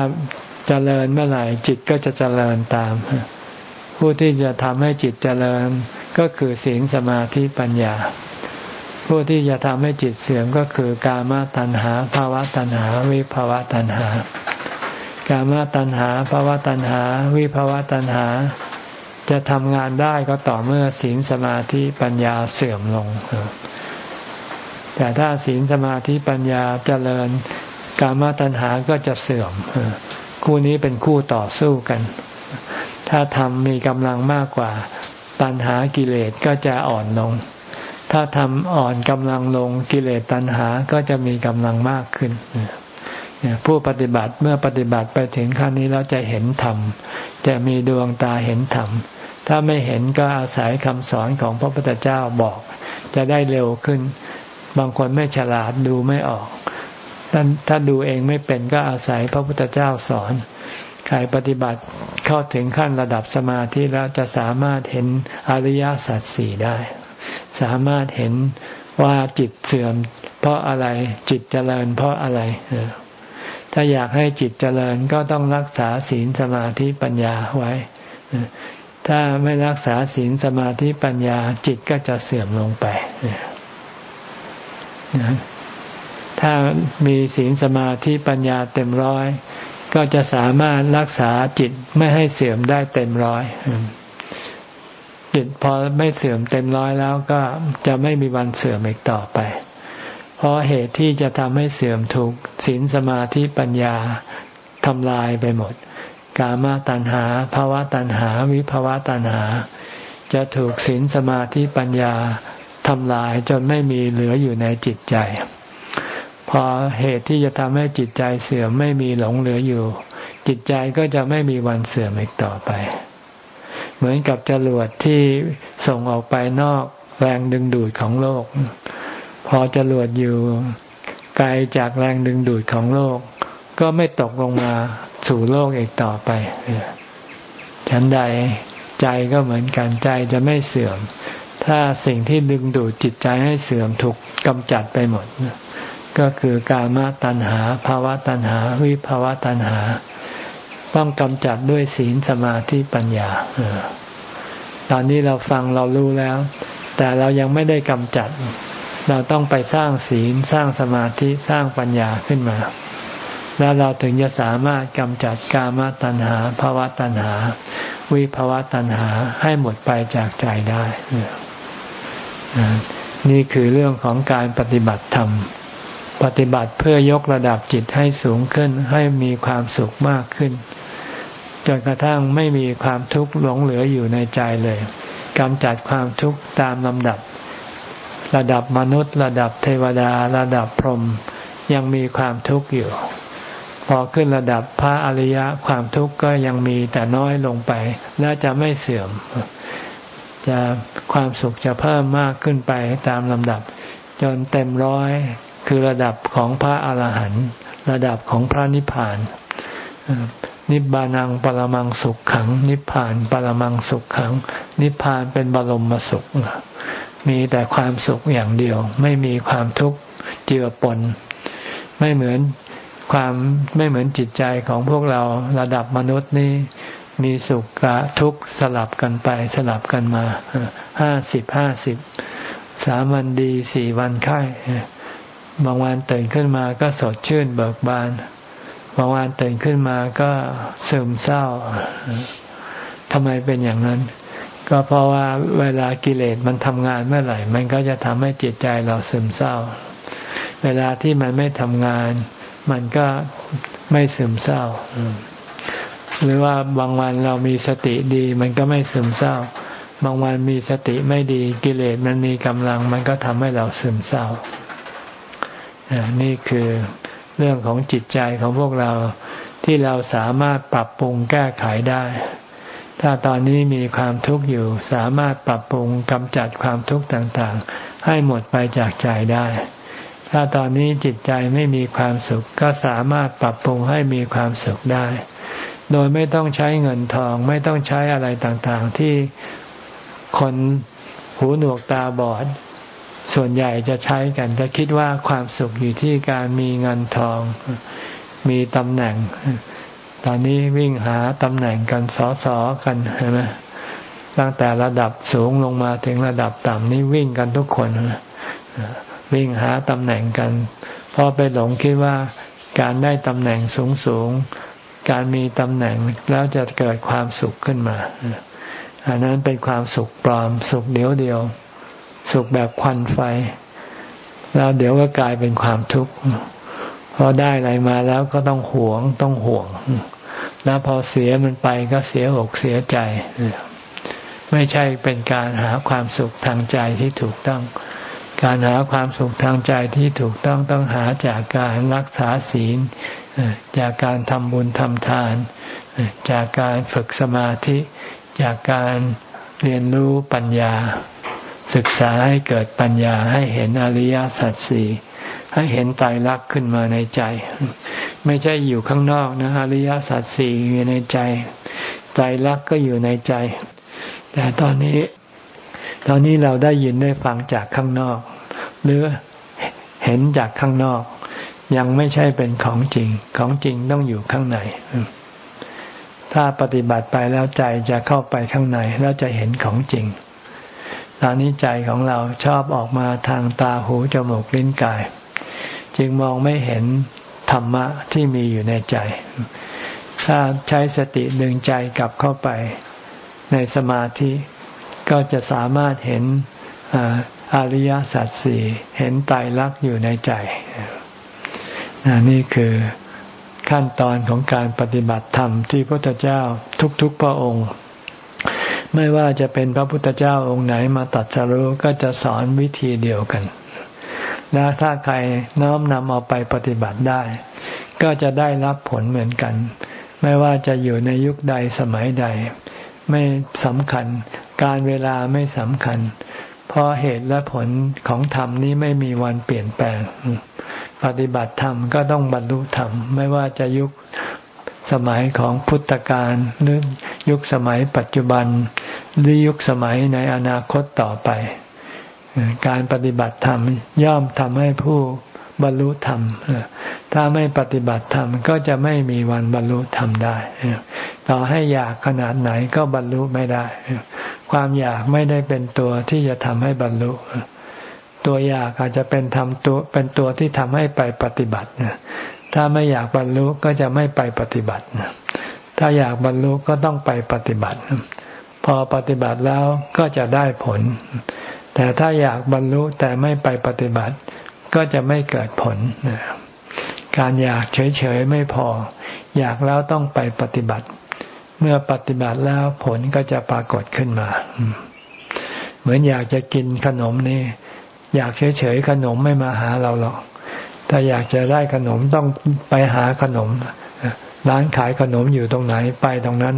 เจริญเมื่อไหร่จิตก็จะเจริญตาม ผู้ที่จะทำให้จิตเจริญก็คือศีลสมาธิปัญญา ผู้ที่จะทำให้จิตเสื่อมก็คือกามตัณหาภาวะตัณหา วิภาวะตัณหากามตัณหาภาวะตัณหา วิภาวะตัณหา จะทำงานได้ก็ต่อเมื่อศีลสมาธิปัญญาเสื่อมลง แต่ถ้าศีลสมาธิปัญญาเจริญกามตัณหาก็จะเสื่อม คู่นี้เป็นคู่ต่อสู้กัน ถ้าทำมีกำลังมากกว่า ตัณหากิเลสก็จะอ่อนลง ถ้าทำอ่อนกำลังลงกิเลสตัณหาก็จะมีกำลังมากขึ้นผู้ปฏิบัติเมื่อปฏิบัติไปถึงขั้นนี้แล้วจะเห็นธรรม จะมีดวงตาเห็นธรรม ถ้าไม่เห็นก็อาศัยคำสอนของพระพุทธเจ้าบอก จะได้เร็วขึ้น บางคนไม่ฉลาดดูไม่ออกถ้าดูเองไม่เป็นก็อาศัยพระพุทธเจ้าสอนใครปฏิบัติเข้าถึงขั้นระดับสมาธิแล้วจะสามารถเห็นอริยสัจสี่ได้ สามารถเห็นว่าจิตเสื่อม เพราะอะไรจิตเจริญ เพราะอะไรถ้าอยากให้จิตเจริญก็ต้องรักษาศีลสมาธิปัญญาไว้ ถ้าไม่รักษาศีลสมาธิปัญญาจิตก็จะเสื่อมลงไปถ้ามีศีลสมาธิปัญญาเต็มร้อย ก็จะสามารถรักษาจิตไม่ให้เสื่อมได้เต็มร้อยจิตพอไม่เสื่อมเต็มร้อยแล้วก็จะไม่มีวันเสื่อมอีกต่อไป เพราะเหตุที่จะทำให้เสื่อมถูกศีลสมาธิปัญญาทำลายไปหมด กามตัณหาภาวะตัณหา วิภาวะตัณหา จะถูกศีลสมาธิปัญญาทำลายจนไม่มีเหลืออยู่ในจิตใจ พอเหตุที่จะทำให้จิตใจเสื่อมไม่มีหลงเหลืออยู่ จิตใจก็จะไม่มีวันเสื่อมอีกต่อไป เหมือนกับจรวดที่ส่งออกไปนอกแรงดึงดูดของโลก พอจรวดอยู่ไกลจากแรงดึงดูดของโลก ก็ไม่ตกลงมาสู่โลกอีกต่อไปฉันใดใจก็เหมือนกันใจจะไม่เสื่อม ถ้าสิ่งที่ดึงดูดจิตใจให้เสื่อมถูกกำจัดไปหมด ก็คือกามตัณหาภาวะตัณหา วิภาวะตัณหา ต้องกำจัดด้วยศีลสมาธิปัญญาตอนนี้เราฟังเรารู้แล้ว แต่เรายังไม่ได้กำจัด เราต้องไปสร้างศีลสร้างสมาธิสร้างปัญญาขึ้นมา แล้วเราถึงจะสามารถกำจัดกามตัณหาภาวะตัณหา วิภาวะตัณหาให้หมดไปจากใจได้ นี่คือเรื่องของการปฏิบัติธรรม ปฏิบัติเพื่อยกระดับจิตให้สูงขึ้นให้มีความสุขมากขึ้นจนกระทั่งไม่มีความทุกข์หลงเหลืออยู่ในใจเลยกำจัดความทุกข์ตามลำดับ ระดับมนุษย์ ระดับเทวดา ระดับพรหมยังมีความทุกข์อยู่ พอขึ้นระดับพระอริยะความทุกข์ก็ยังมีแต่น้อยลงไป และจะไม่เสื่อม จะความสุขจะเพิ่มมากขึ้นไปตามลำดับ จนเต็มร้อยคือระดับของพระอาหารหันต์ระดับของพระนิพพาน นิบานังปรมังสุขขัง นิพพานปรมังสุขขัง นิพพานเป็นบรมสุข มีแต่ความสุขอย่างเดียว ไม่มีความทุกข์เจือปน ไม่เหมือน ความไม่เหมือนจิตใจของพวกเราระดับมนุษย์นี่มีสุขกับทุกข์สลับกันไปสลับกันมาห้าสิบห้าสิบสามวันดีสี่วันไข้บางวันตื่นขึ้นมาก็สดชื่นเบิกบานบางวันตื่นขึ้นมาก็ซึมเศร้าทำไมเป็นอย่างนั้น ก็เพราะว่าเวลากิเลสมันทำงานเมื่อไหร่ มันก็จะทำให้จิตใจเราซึมเศร้า เวลาที่มันไม่ทำงาน มันก็ไม่ซึมเศร้า หรือว่าบางวันเรามีสติดี มันก็ไม่ซึมเศร้า บางวันมีสติไม่ดีกิเลสมันมีกำลัง มันก็ทำให้เราซึมเศร้า นี่คือเรื่องของจิตใจของพวกเราที่เราสามารถปรับปรุงแก้ไขได้ ถ้าตอนนี้มีความทุกข์อยู่ สามารถปรับปรุงกำจัดความทุกข์ต่างๆ ให้หมดไปจากใจได้ ถ้าตอนนี้จิตใจไม่มีความสุข ก็สามารถปรับปรุงให้มีความสุขได้ โดยไม่ต้องใช้เงินทอง ไม่ต้องใช้อะไรต่างๆ ที่คนหูหนวกตาบอด ส่วนใหญ่จะใช้กัน จะคิดว่าความสุขอยู่ที่การมีเงินทอง มีตำแหน่ง ตอนนี้วิ่งหาตำแหน่งกันสอสอกันใช่ไหมตั้งแต่ระดับสูงลงมาถึงระดับต่ำนี่วิ่งกันทุกคน วิ่งหาตำแหน่งกันเพราะไปหลงคิดว่าการได้ตำแหน่งสูงสูง การมีตำแหน่งแล้วจะเกิดความสุขขึ้นมา อันนั้นเป็นความสุขปลอม สุขเดียวเดียว สุขแบบควันไฟ แล้วเดี๋ยวก็กลายเป็นความทุกข์พอได้อะไรมาแล้วก็ต้องหวงต้องห่วง แล้วพอเสียมันไปก็เสียอกเสียใจ ไม่ใช่เป็นการหาความสุขทางใจที่ถูกต้อง การหาความสุขทางใจที่ถูกต้องต้องหาจากการรักษาศีล จากการทำบุญทำทาน จากการฝึกสมาธิ จากการเรียนรู้ปัญญา ศึกษาให้เกิดปัญญาให้เห็นอริยสัจสี่ให้เห็นไตรลักษณ์ขึ้นมาในใจ ไม่ใช่อยู่ข้างนอกนะอริยสัจสี่อยู่ในใจไตรลักษณ์ก็อยู่ในใจ แต่ตอนนี้ ตอนนี้เราได้ยินได้ฟังจากข้างนอก หรือเห็นจากข้างนอก ยังไม่ใช่เป็นของจริง ของจริงต้องอยู่ข้างใน ถ้าปฏิบัติไปแล้วใจจะเข้าไปข้างใน แล้วจะเห็นของจริง ตอนนี้ใจของเราชอบออกมาทางตาหูจมูกลิ้นกาย จึงมองไม่เห็นธรรมะที่มีอยู่ในใจ ถ้าใช้สติดึงใจกลับเข้าไปในสมาธิ ก็จะสามารถเห็นอริยสัจสี่เห็นไตรลักษณ์อยู่ในใจนี่คือขั้นตอนของการปฏิบัติธรรมที่พระพุทธเจ้าทุกๆพระองค์ ไม่ว่าจะเป็นพระพุทธเจ้าองค์ไหนมาตัดสรู้ก็จะสอนวิธีเดียวกัน และถ้าใครน้อมนำเอาไปปฏิบัติได้ ก็จะได้รับผลเหมือนกัน ไม่ว่าจะอยู่ในยุคใดสมัยใด ไม่สำคัญ การเวลาไม่สำคัญ เพราะเหตุและผลของธรรมนี้ไม่มีวันเปลี่ยนแปลง ปฏิบัติธรรมก็ต้องบรรลุธรรม ไม่ว่าจะยุคสมัยของพุทธกาลหรือยุคสมัยปัจจุบัน หรือยุคสมัยในอนาคตต่อไป การปฏิบัติธรรมย่อมทำให้ผู้บรรลุธรรม ถ้าไม่ปฏิบัติธรรมก็จะไม่มีวันบรรลุธรรมได้ ต่อให้อยากขนาดไหนก็บรรลุไม่ได้ ความอยากไม่ได้เป็นตัวที่จะทำให้บรรลุ ตัวอยากอาจจะเป็นทำตัวเป็นตัวที่ทำให้ไปปฏิบัติถ้าไม่อยากบรรลุก็จะไม่ไปปฏิบัติถ้าอยากบรรลุก็ต้องไปปฏิบัติ พอปฏิบัติแล้วก็จะได้ผล แต่ถ้าอยากบรรลุแต่ไม่ไปปฏิบัติ ก็จะไม่เกิดผล การอยากเฉยๆไม่พอ อยากแล้วต้องไปปฏิบัติ เมื่อปฏิบัติแล้วผลก็จะปรากฏขึ้นมา เหมือนอยากจะกินขนมนี่ อยากเฉยๆขนมไม่มาหาเราหรอก ถ้าอยากจะได้ขนมต้องไปหาขนมร้านขายขนมอยู่ตรงไหนไปตรงนั้น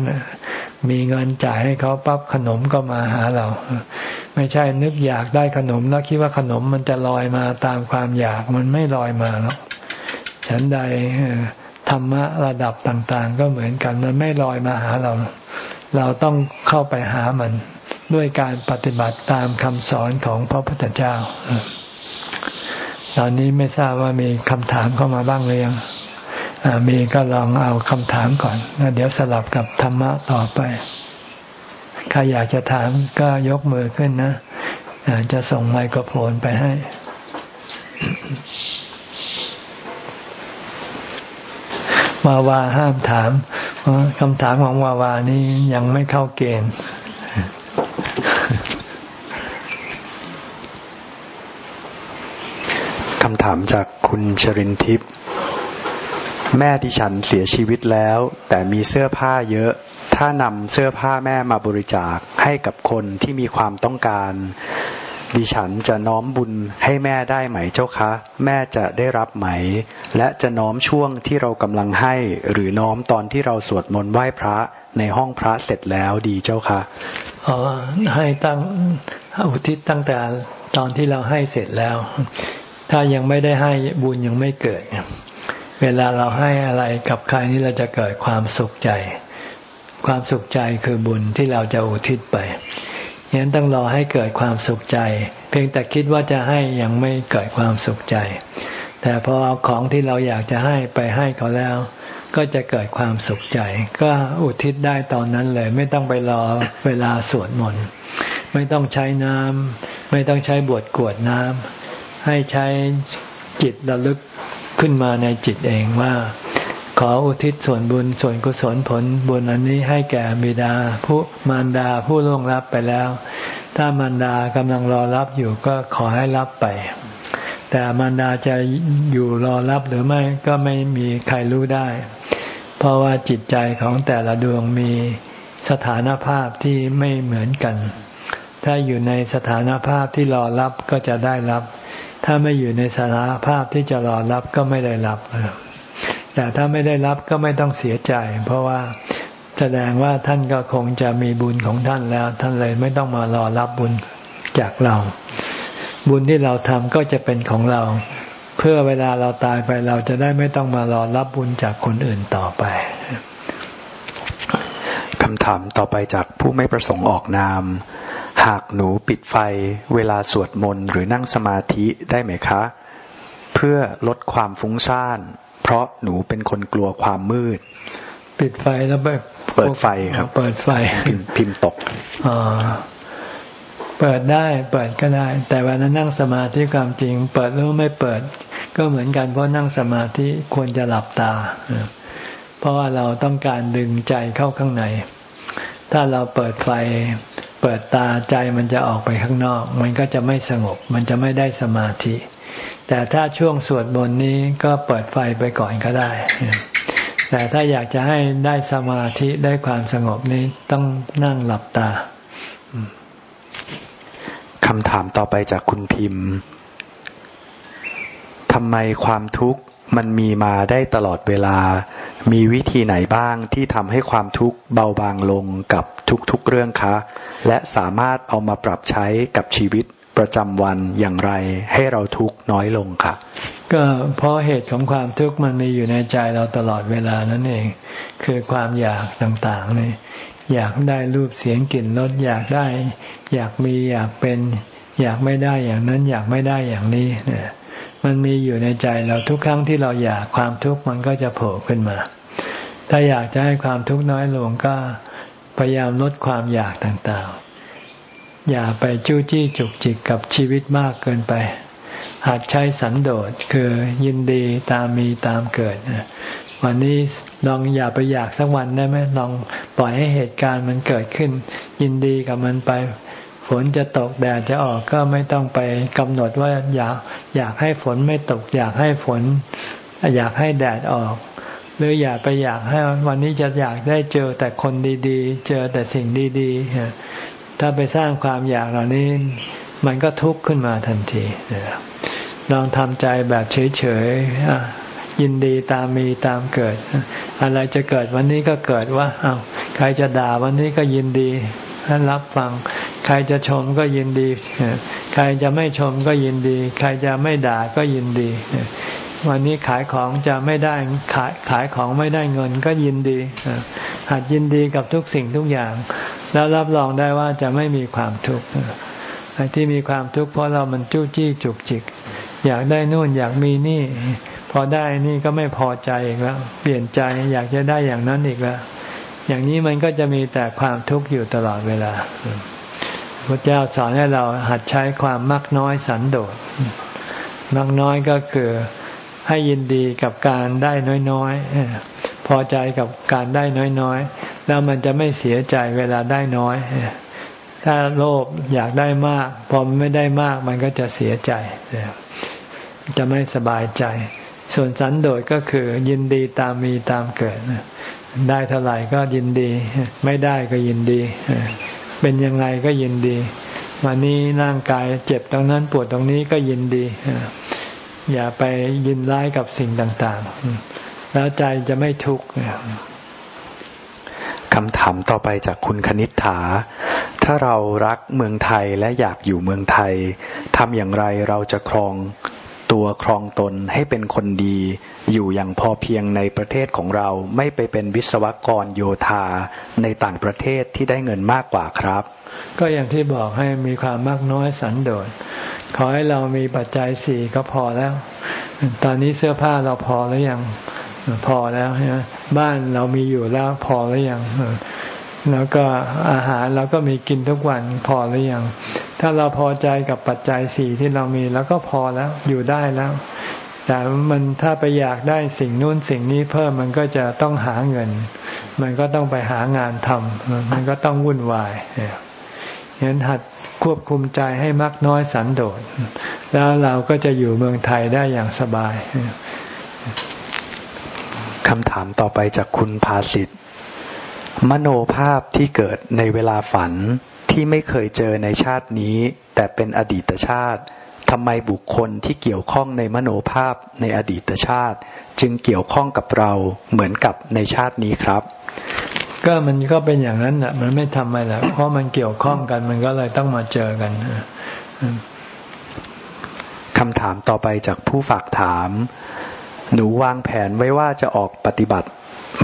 มีเงินจ่ายให้เขาปั๊บขนมก็มาหาเรา ไม่ใช่นึกอยากได้ขนมแล้วคิดว่าขนมมันจะลอยมาตามความอยากมันไม่ลอยมาหรอก ฉันใดธรรมะระดับต่าง ๆ ก็เหมือนกัน มันไม่ลอยมาหาเรา เราต้องเข้าไปหามัน ด้วยการปฏิบัติตามคำสอนของพระพุทธเจ้า ตอนนี้ไม่ทราบว่ามีคำถามเข้ามาบ้างหรือยังมีก็ลองเอาคำถามก่อนแล้วเดี๋ยวสลับกับธรรมะต่อไป ใครอยากจะถามก็ยกมือขึ้นนะ จะส่งไมโครโฟนไปให้ วาวาห้ามถามคำถามของวาวานี้ยังไม่เข้าเกณฑ์คำถามจากคุณชรินทิพย์แม่ดิฉันเสียชีวิตแล้ว แต่มีเสื้อผ้าเยอะ ถ้านำเสื้อผ้าแม่มาบริจาคให้กับคนที่มีความต้องการ ดิฉันจะน้อมบุญให้แม่ได้ไหมเจ้าคะ แม่จะได้รับไหม และจะน้อมช่วงที่เรากำลังให้ หรือน้อมตอนที่เราสวดมนต์ไหว้พระในห้องพระเสร็จแล้วดีเจ้าคะอ๋อให้ตั้งอุทิศตั้งแต่ตอนที่เราให้เสร็จแล้ว ถ้ายังไม่ได้ให้บุญยังไม่เกิด เวลาเราให้อะไรกับใครนี่เราจะเกิดความสุขใจ ความสุขใจคือบุญที่เราจะอุทิศไป ฉะนั้นต้องรอให้เกิดความสุขใจ เพียงแต่คิดว่าจะให้ยังไม่เกิดความสุขใจ แต่พอเอาของที่เราอยากจะให้ไปให้เขาแล้ว ก็จะเกิดความสุขใจ ก็อุทิศได้ตอนนั้นเลย ไม่ต้องไปรอเวลาสวดมนต์ไม่ต้องใช้น้ำไม่ต้องใช้บวชกวดน้ำให้ใช้จิตระลึกขึ้นมาในจิตเองว่า ขออุทิศส่วนบุญส่วนกุศลผลบุญอันนี้ให้แก่บิดา ผู้มารดาผู้ล่วงลับไปแล้ว ถ้ามารดากำลังรอรับอยู่ก็ขอให้รับไป แต่มารดาจะอยู่รอรับหรือไม่ก็ไม่มีใครรู้ได้ เพราะว่าจิตใจของแต่ละดวงมีสถานภาพที่ไม่เหมือนกัน ถ้าอยู่ในสถานภาพที่รอรับก็จะได้รับ ถ้าไม่อยู่ในสถานภาพที่จะรอรับก็ไม่ได้รับ แต่ถ้าไม่ได้รับก็ไม่ต้องเสียใจ เพราะว่าแสดงว่าท่านก็คงจะมีบุญของท่านแล้ว ท่านเลยไม่ต้องมารอรับบุญจากเรา บุญที่เราทำก็จะเป็นของเรา เพื่อเวลาเราตายไปเราจะได้ไม่ต้องมารอรับบุญจากคนอื่นต่อไปคำถามต่อไปจากผู้ไม่ประสงค์ออกนาม หากหนูปิดไฟเวลาสวดมนต์หรือนั่งสมาธิได้ไหมคะ เพื่อลดความฟุ้งซ่าน ราะหนูเป็นคนกลัวความมืด ปิดไฟแล้วไปเปิดไฟครับ เปิดไฟพิมพิมตกอ๋อเปิดได้เปิดก็ได้ แต่เวลานั่งสมาธิความจริง เปิดหรือไม่เปิด ก็เหมือนกันเพราะนั่งสมาธิควรจะหลับตา เพราะว่าเราต้องการดึงใจเข้าข้างใน ถ้าเราเปิดไฟ เปิดตาใจมันจะออกไปข้างนอก มันก็จะไม่สงบ มันจะไม่ได้สมาธิ แต่ถ้าช่วงสวดมนต์นี้ก็เปิดไฟไปก่อนก็ได้ แต่ถ้าอยากจะให้ได้สมาธิได้ความสงบนี้ต้องนั่งหลับตาคำถามต่อไปจากคุณพิมพ์ทำไมความทุกข์มันมีมาได้ตลอดเวลา มีวิธีไหนบ้างที่ทำให้ความทุกข์เบาบางลงกับทุกๆเรื่องคะ และสามารถเอามาปรับใช้กับชีวิต ประจำวันอย่างไร ให้เราทุกข์น้อยลงค่ะ ก็เพราะเหตุของความทุกข์มันมีอยู่ในใจเราตลอดเวลานั่นเอง คือความอยากต่างๆนี่อยากได้รูปเสียงกลิ่นรสอยากได้ อยากมีอยากเป็น อยากไม่ได้อย่างนั้น อยากไม่ได้อย่างนี้เนี่ยมันมีอยู่ในใจเราทุกครั้งที่เราอยากความทุกข์มันก็จะโผล่ขึ้นมา ถ้าอยากจะให้ความทุกข์น้อยลงก็พยายามลดความอยากต่างๆ อย่าไปจู้จี้จุกจิกกับชีวิตมากเกินไป หัดใช้สันโดษคือยินดีตามมีตามเกิดวันนี้ลองอย่าไปอยากสักวันได้ไหมลองปล่อยให้เหตุการณ์มันเกิดขึ้น ยินดีกับมันไปฝนจะตกแดดจะออกก็ไม่ต้องไปกำหนดว่าอยากอยากให้ฝนไม่ตก อยากให้ฝน อยากให้แดดออก หรืออย่าไปอยากให้วันนี้จะอยากได้เจอแต่คนดีๆ เจอแต่สิ่งดีๆ ถ้าไปสร้างความอยากเหล่านี้ มันก็ทุกข์ขึ้นมาทันทีลองทำใจแบบเฉยๆยินดีตามมีตามเกิด อะไรจะเกิดวันนี้ก็เกิดว่าเอา้าใครจะด่าวันนี้ก็ยินดีรับฟัง ใครจะชมก็ยินดี ใครจะไม่ชมก็ยินดี ใครจะไม่ด่าก็ยินดี วันนี้ขายของจะไม่ได้ขายขายของไม่ได้เงินก็ยินดีหัดยินดีกับทุกสิ่งทุกอย่าง แล้วรับรองได้ว่าจะไม่มีความทุกข์ไอ้ที่มีความทุกข์เพราะเรามันจู้จี้จุกจิก อยากได้นู่นอยากมีนี่ พอได้นี่ก็ไม่พอใจอีกแล้ว เปลี่ยนใจอยากจะได้อย่างนั้นอีกแล้ว อย่างนี้มันก็จะมีแต่ความทุกข์อยู่ตลอดเวลาพระเจ้าสอนให้เราหัดใช้ความมักน้อยสันโดษมักน้อยก็คือ ให้ยินดีกับการได้น้อยๆพอใจกับการได้น้อยๆ แล้วมันจะไม่เสียใจเวลาได้น้อย ถ้าโลภอยากได้มาก พอไม่ได้มากมันก็จะเสียใจ จะไม่สบายใจ ส่วนสันโดษก็คือ ยินดีตามมีตามเกิด ได้เท่าไหร่ก็ยินดี ไม่ได้ก็ยินดี เป็นยังไงก็ยินดี วันนี้ร่างกายเจ็บตรงนั้นปวดตรงนี้ก็ยินดี อย่าไปยินร้ายกับสิ่งต่างๆ แล้วใจจะไม่ทุกข์คำถามต่อไปจากคุณคณิษฐา ถ้าเรารักเมืองไทยและอยากอยู่เมืองไทยทำอย่างไรเราจะครองตัวครองตนให้เป็นคนดี อยู่อย่างพอเพียงในประเทศของเราไม่ไปเป็นวิศวกรโยธาในต่างประเทศที่ได้เงินมากกว่าครับ ก็อย่างที่บอกให้มีความมากน้อยสันโดษ ขอให้เรามีปัจจัยสี่ก็พอแล้ว ตอนนี้เสื้อผ้าเราพอหรือยังพอแล้วใช่ไหมบ้านเรามีอยู่แล้วพอหรือยังแล้วก็อาหารเราก็มีกินทุกวันพอหรือยัง ถ้าเราพอใจกับปัจจัยสี่ที่เรามีแล้วก็พอแล้วอยู่ได้แล้ว แต่มันถ้าไปอยากได้สิ่งนู้นสิ่งนี้เพิ่มมันก็จะต้องหาเงิน มันก็ต้องไปหางานทำมันก็ต้องวุ่นวาย ฉะนั้นหัดควบคุมใจให้มักน้อยสันโดษ แล้วเราก็จะอยู่เมืองไทยได้อย่างสบายคำถามต่อไปจากคุณภาสิทธิ์มโนภาพที่เกิดในเวลาฝันที่ไม่เคยเจอในชาตินี้ แต่เป็นอดีตชาติทำไมบุคคลที่เกี่ยวข้องในมโนภาพในอดีตชาติ จึงเกี่ยวข้องกับเราเหมือนกับในชาตินี้ครับ ก็มันก็เป็นอย่างนั้นแหละมันไม่ทำอะไรเพราะมันเกี่ยวข้องกัน มันก็เลยต้องมาเจอกันคำถามต่อไปจากผู้ฝากถาม หนูวางแผนไว้ว่าจะออกปฏิบัติ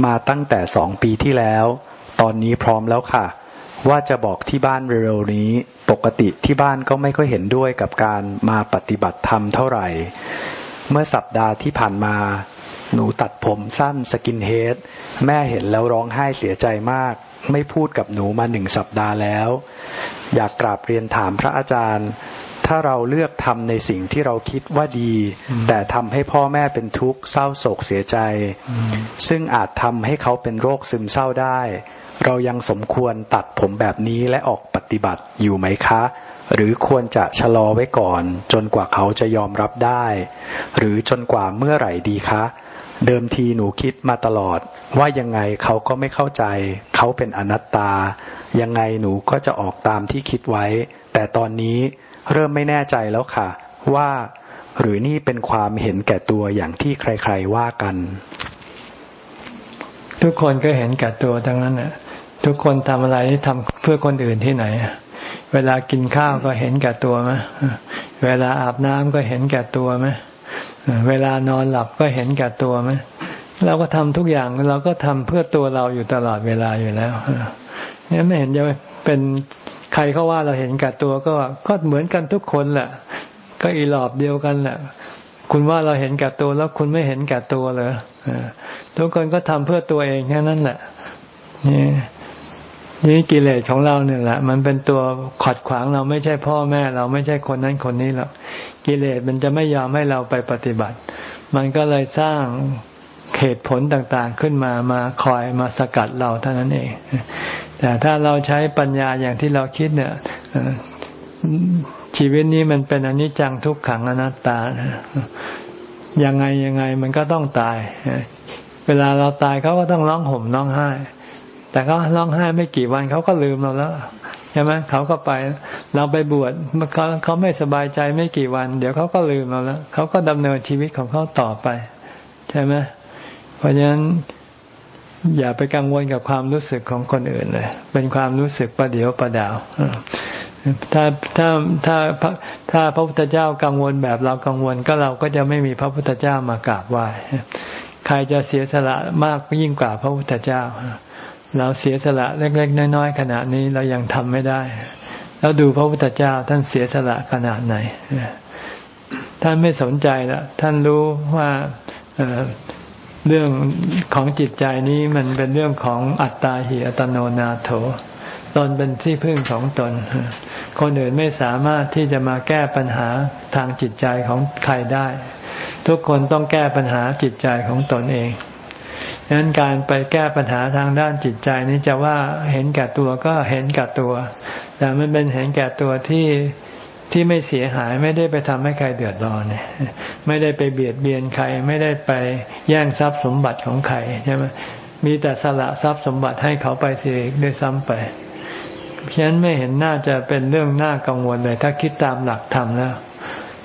มาตั้งแต่สองปีที่แล้ว ตอนนี้พร้อมแล้วค่ะ ว่าจะบอกที่บ้านเร็วๆนี้ ปกติที่บ้านก็ไม่ค่อยเห็นด้วยกับการมาปฏิบัติธรรมเท่าไหร่ เมื่อสัปดาห์ที่ผ่านมา หนูตัดผมสั้นสกินเฮดแม่เห็นแล้วร้องไห้เสียใจมาก ไม่พูดกับหนูมาหนึ่งสัปดาห์แล้ว อยากกราบเรียนถามพระอาจารย์ ถ้าเราเลือกทำในสิ่งที่เราคิดว่าดี แต่ทำให้พ่อแม่เป็นทุกข์เศร้าโศกเสียใจ ซึ่งอาจทำให้เขาเป็นโรคซึมเศร้าได้ เรายังสมควรตัดผมแบบนี้และออกปฏิบัติอยู่ไหมคะหรือควรจะชะลอไว้ก่อน จนกว่าเขาจะยอมรับได้ หรือจนกว่าเมื่อไหร่ดีคะ เดิมทีหนูคิดมาตลอด ว่ายังไงเขาก็ไม่เข้าใจ เขาเป็นอนัตตา ยังไงหนูก็จะออกตามที่คิดไว้ แต่ตอนนี้เริ่มไม่แน่ใจแล้วค่ะ ว่าหรือนี่เป็นความเห็นแก่ตัวอย่างที่ใครๆว่ากัน ทุกคนก็เห็นแก่ตัวทั้งนั้นน่ะทุกคนทำอะไรที่ทำเพื่อคนอื่นที่ไหน เวลากินข้าวก็เห็นแก่ตัวไหมเวลาอาบน้ำก็เห็นแก่ตัวไหม เวลานอนหลับก็เห็นแก่ตัวไหมเราก็ทำทุกอย่างเราก็ทำเพื่อตัวเราอยู่ตลอดเวลาอยู่แล้วนี่ไม่เห็นจะเป็นใครเขาว่าเราเห็นแก่ตัวก็ก็เหมือนกันทุกคนแหละ ก็อีหลอบเดียวกันแหละคุณว่าเราเห็นแก่ตัวแล้วคุณไม่เห็นแก่ตัวเลยทุกคนก็ทำเพื่อตัวเองแค่นั้นแหละนี่ นี่กิเลสของเราเนี่ยแหละ มันเป็นตัวขัดขวางเราไม่ใช่พ่อแม่ เราไม่ใช่คนนั้นคนนี้หรอกกิเลสมันจะไม่ยอมให้เราไปปฏิบัติ มันก็เลยสร้างเหตุผลต่างๆขึ้นมามาคอยมาสกัดเราเท่านั้นเอง แต่ถ้าเราใช้ปัญญาอย่างที่เราคิดเนี่ยชีวิตนี้มันเป็นอนิจจังทุกขังอนัตตายังไงยังไงมันก็ต้องตาย เวลาเราตายเขาก็ต้องร้องห่มร้องไห้ แต่เขาร้องไห้ไม่กี่วันเขาก็ลืมเราแล้วใช่ไหมเขาก็ไป เราไปบวชเขาเขาไม่สบายใจไม่กี่วัน เดี๋ยวเขาก็ลืมเราแล้วเขาก็ดำเนินชีวิตของเขาต่อไป ใช่ไหมเพราะฉะนั้นอย่าไปกังวลกับความรู้สึกของคนอื่นเลย เป็นความรู้สึกประเดียวประดาว ถ้าถ้าถ้าถ้าพระพุทธเจ้ากังวลแบบเรากังวลก็เราก็จะไม่มีพระพุทธเจ้ามากราบไหว้ ใครจะเสียสละมากยิ่งกว่าพระพุทธเจ้า เราเสียสละเล็ก ๆ น้อยๆขนาดนี้เรายังทำไม่ได้ แล้วดูพระพุทธเจ้าท่านเสียสละขนาดไหน ท่านไม่สนใจละท่านรู้ว่าเรื่องของจิตใจนี้มันเป็นเรื่องของอัตตาหิอัตโนนาโถ ตนเป็นที่พึ่งของตน คนอื่นไม่สามารถที่จะมาแก้ปัญหาทางจิตใจของใครได้ ทุกคนต้องแก้ปัญหาจิตใจของตนเอง ดังนั้นการไปแก้ปัญหาทางด้านจิตใจนี้จะว่าเห็นแก่ตัวก็เห็นแก่ตัว แต่มันเป็นเห็นแก่ตัวที่ที่ไม่เสียหายไม่ได้ไปทำให้ใครเดือดร้อนเนี่ยไม่ได้ไปเบียดเบียนใคร ไม่ได้ไปแย่งทรัพย์สมบัติของใครใช่ไหมมีแต่สละทรัพย์สมบัติให้เขาไปเสียด้วยซ้ำไปเพราะฉะนั้นไม่เห็นน่าจะเป็นเรื่องน่ากังวลเลย ถ้าคิดตามหลักธรรมแล้ว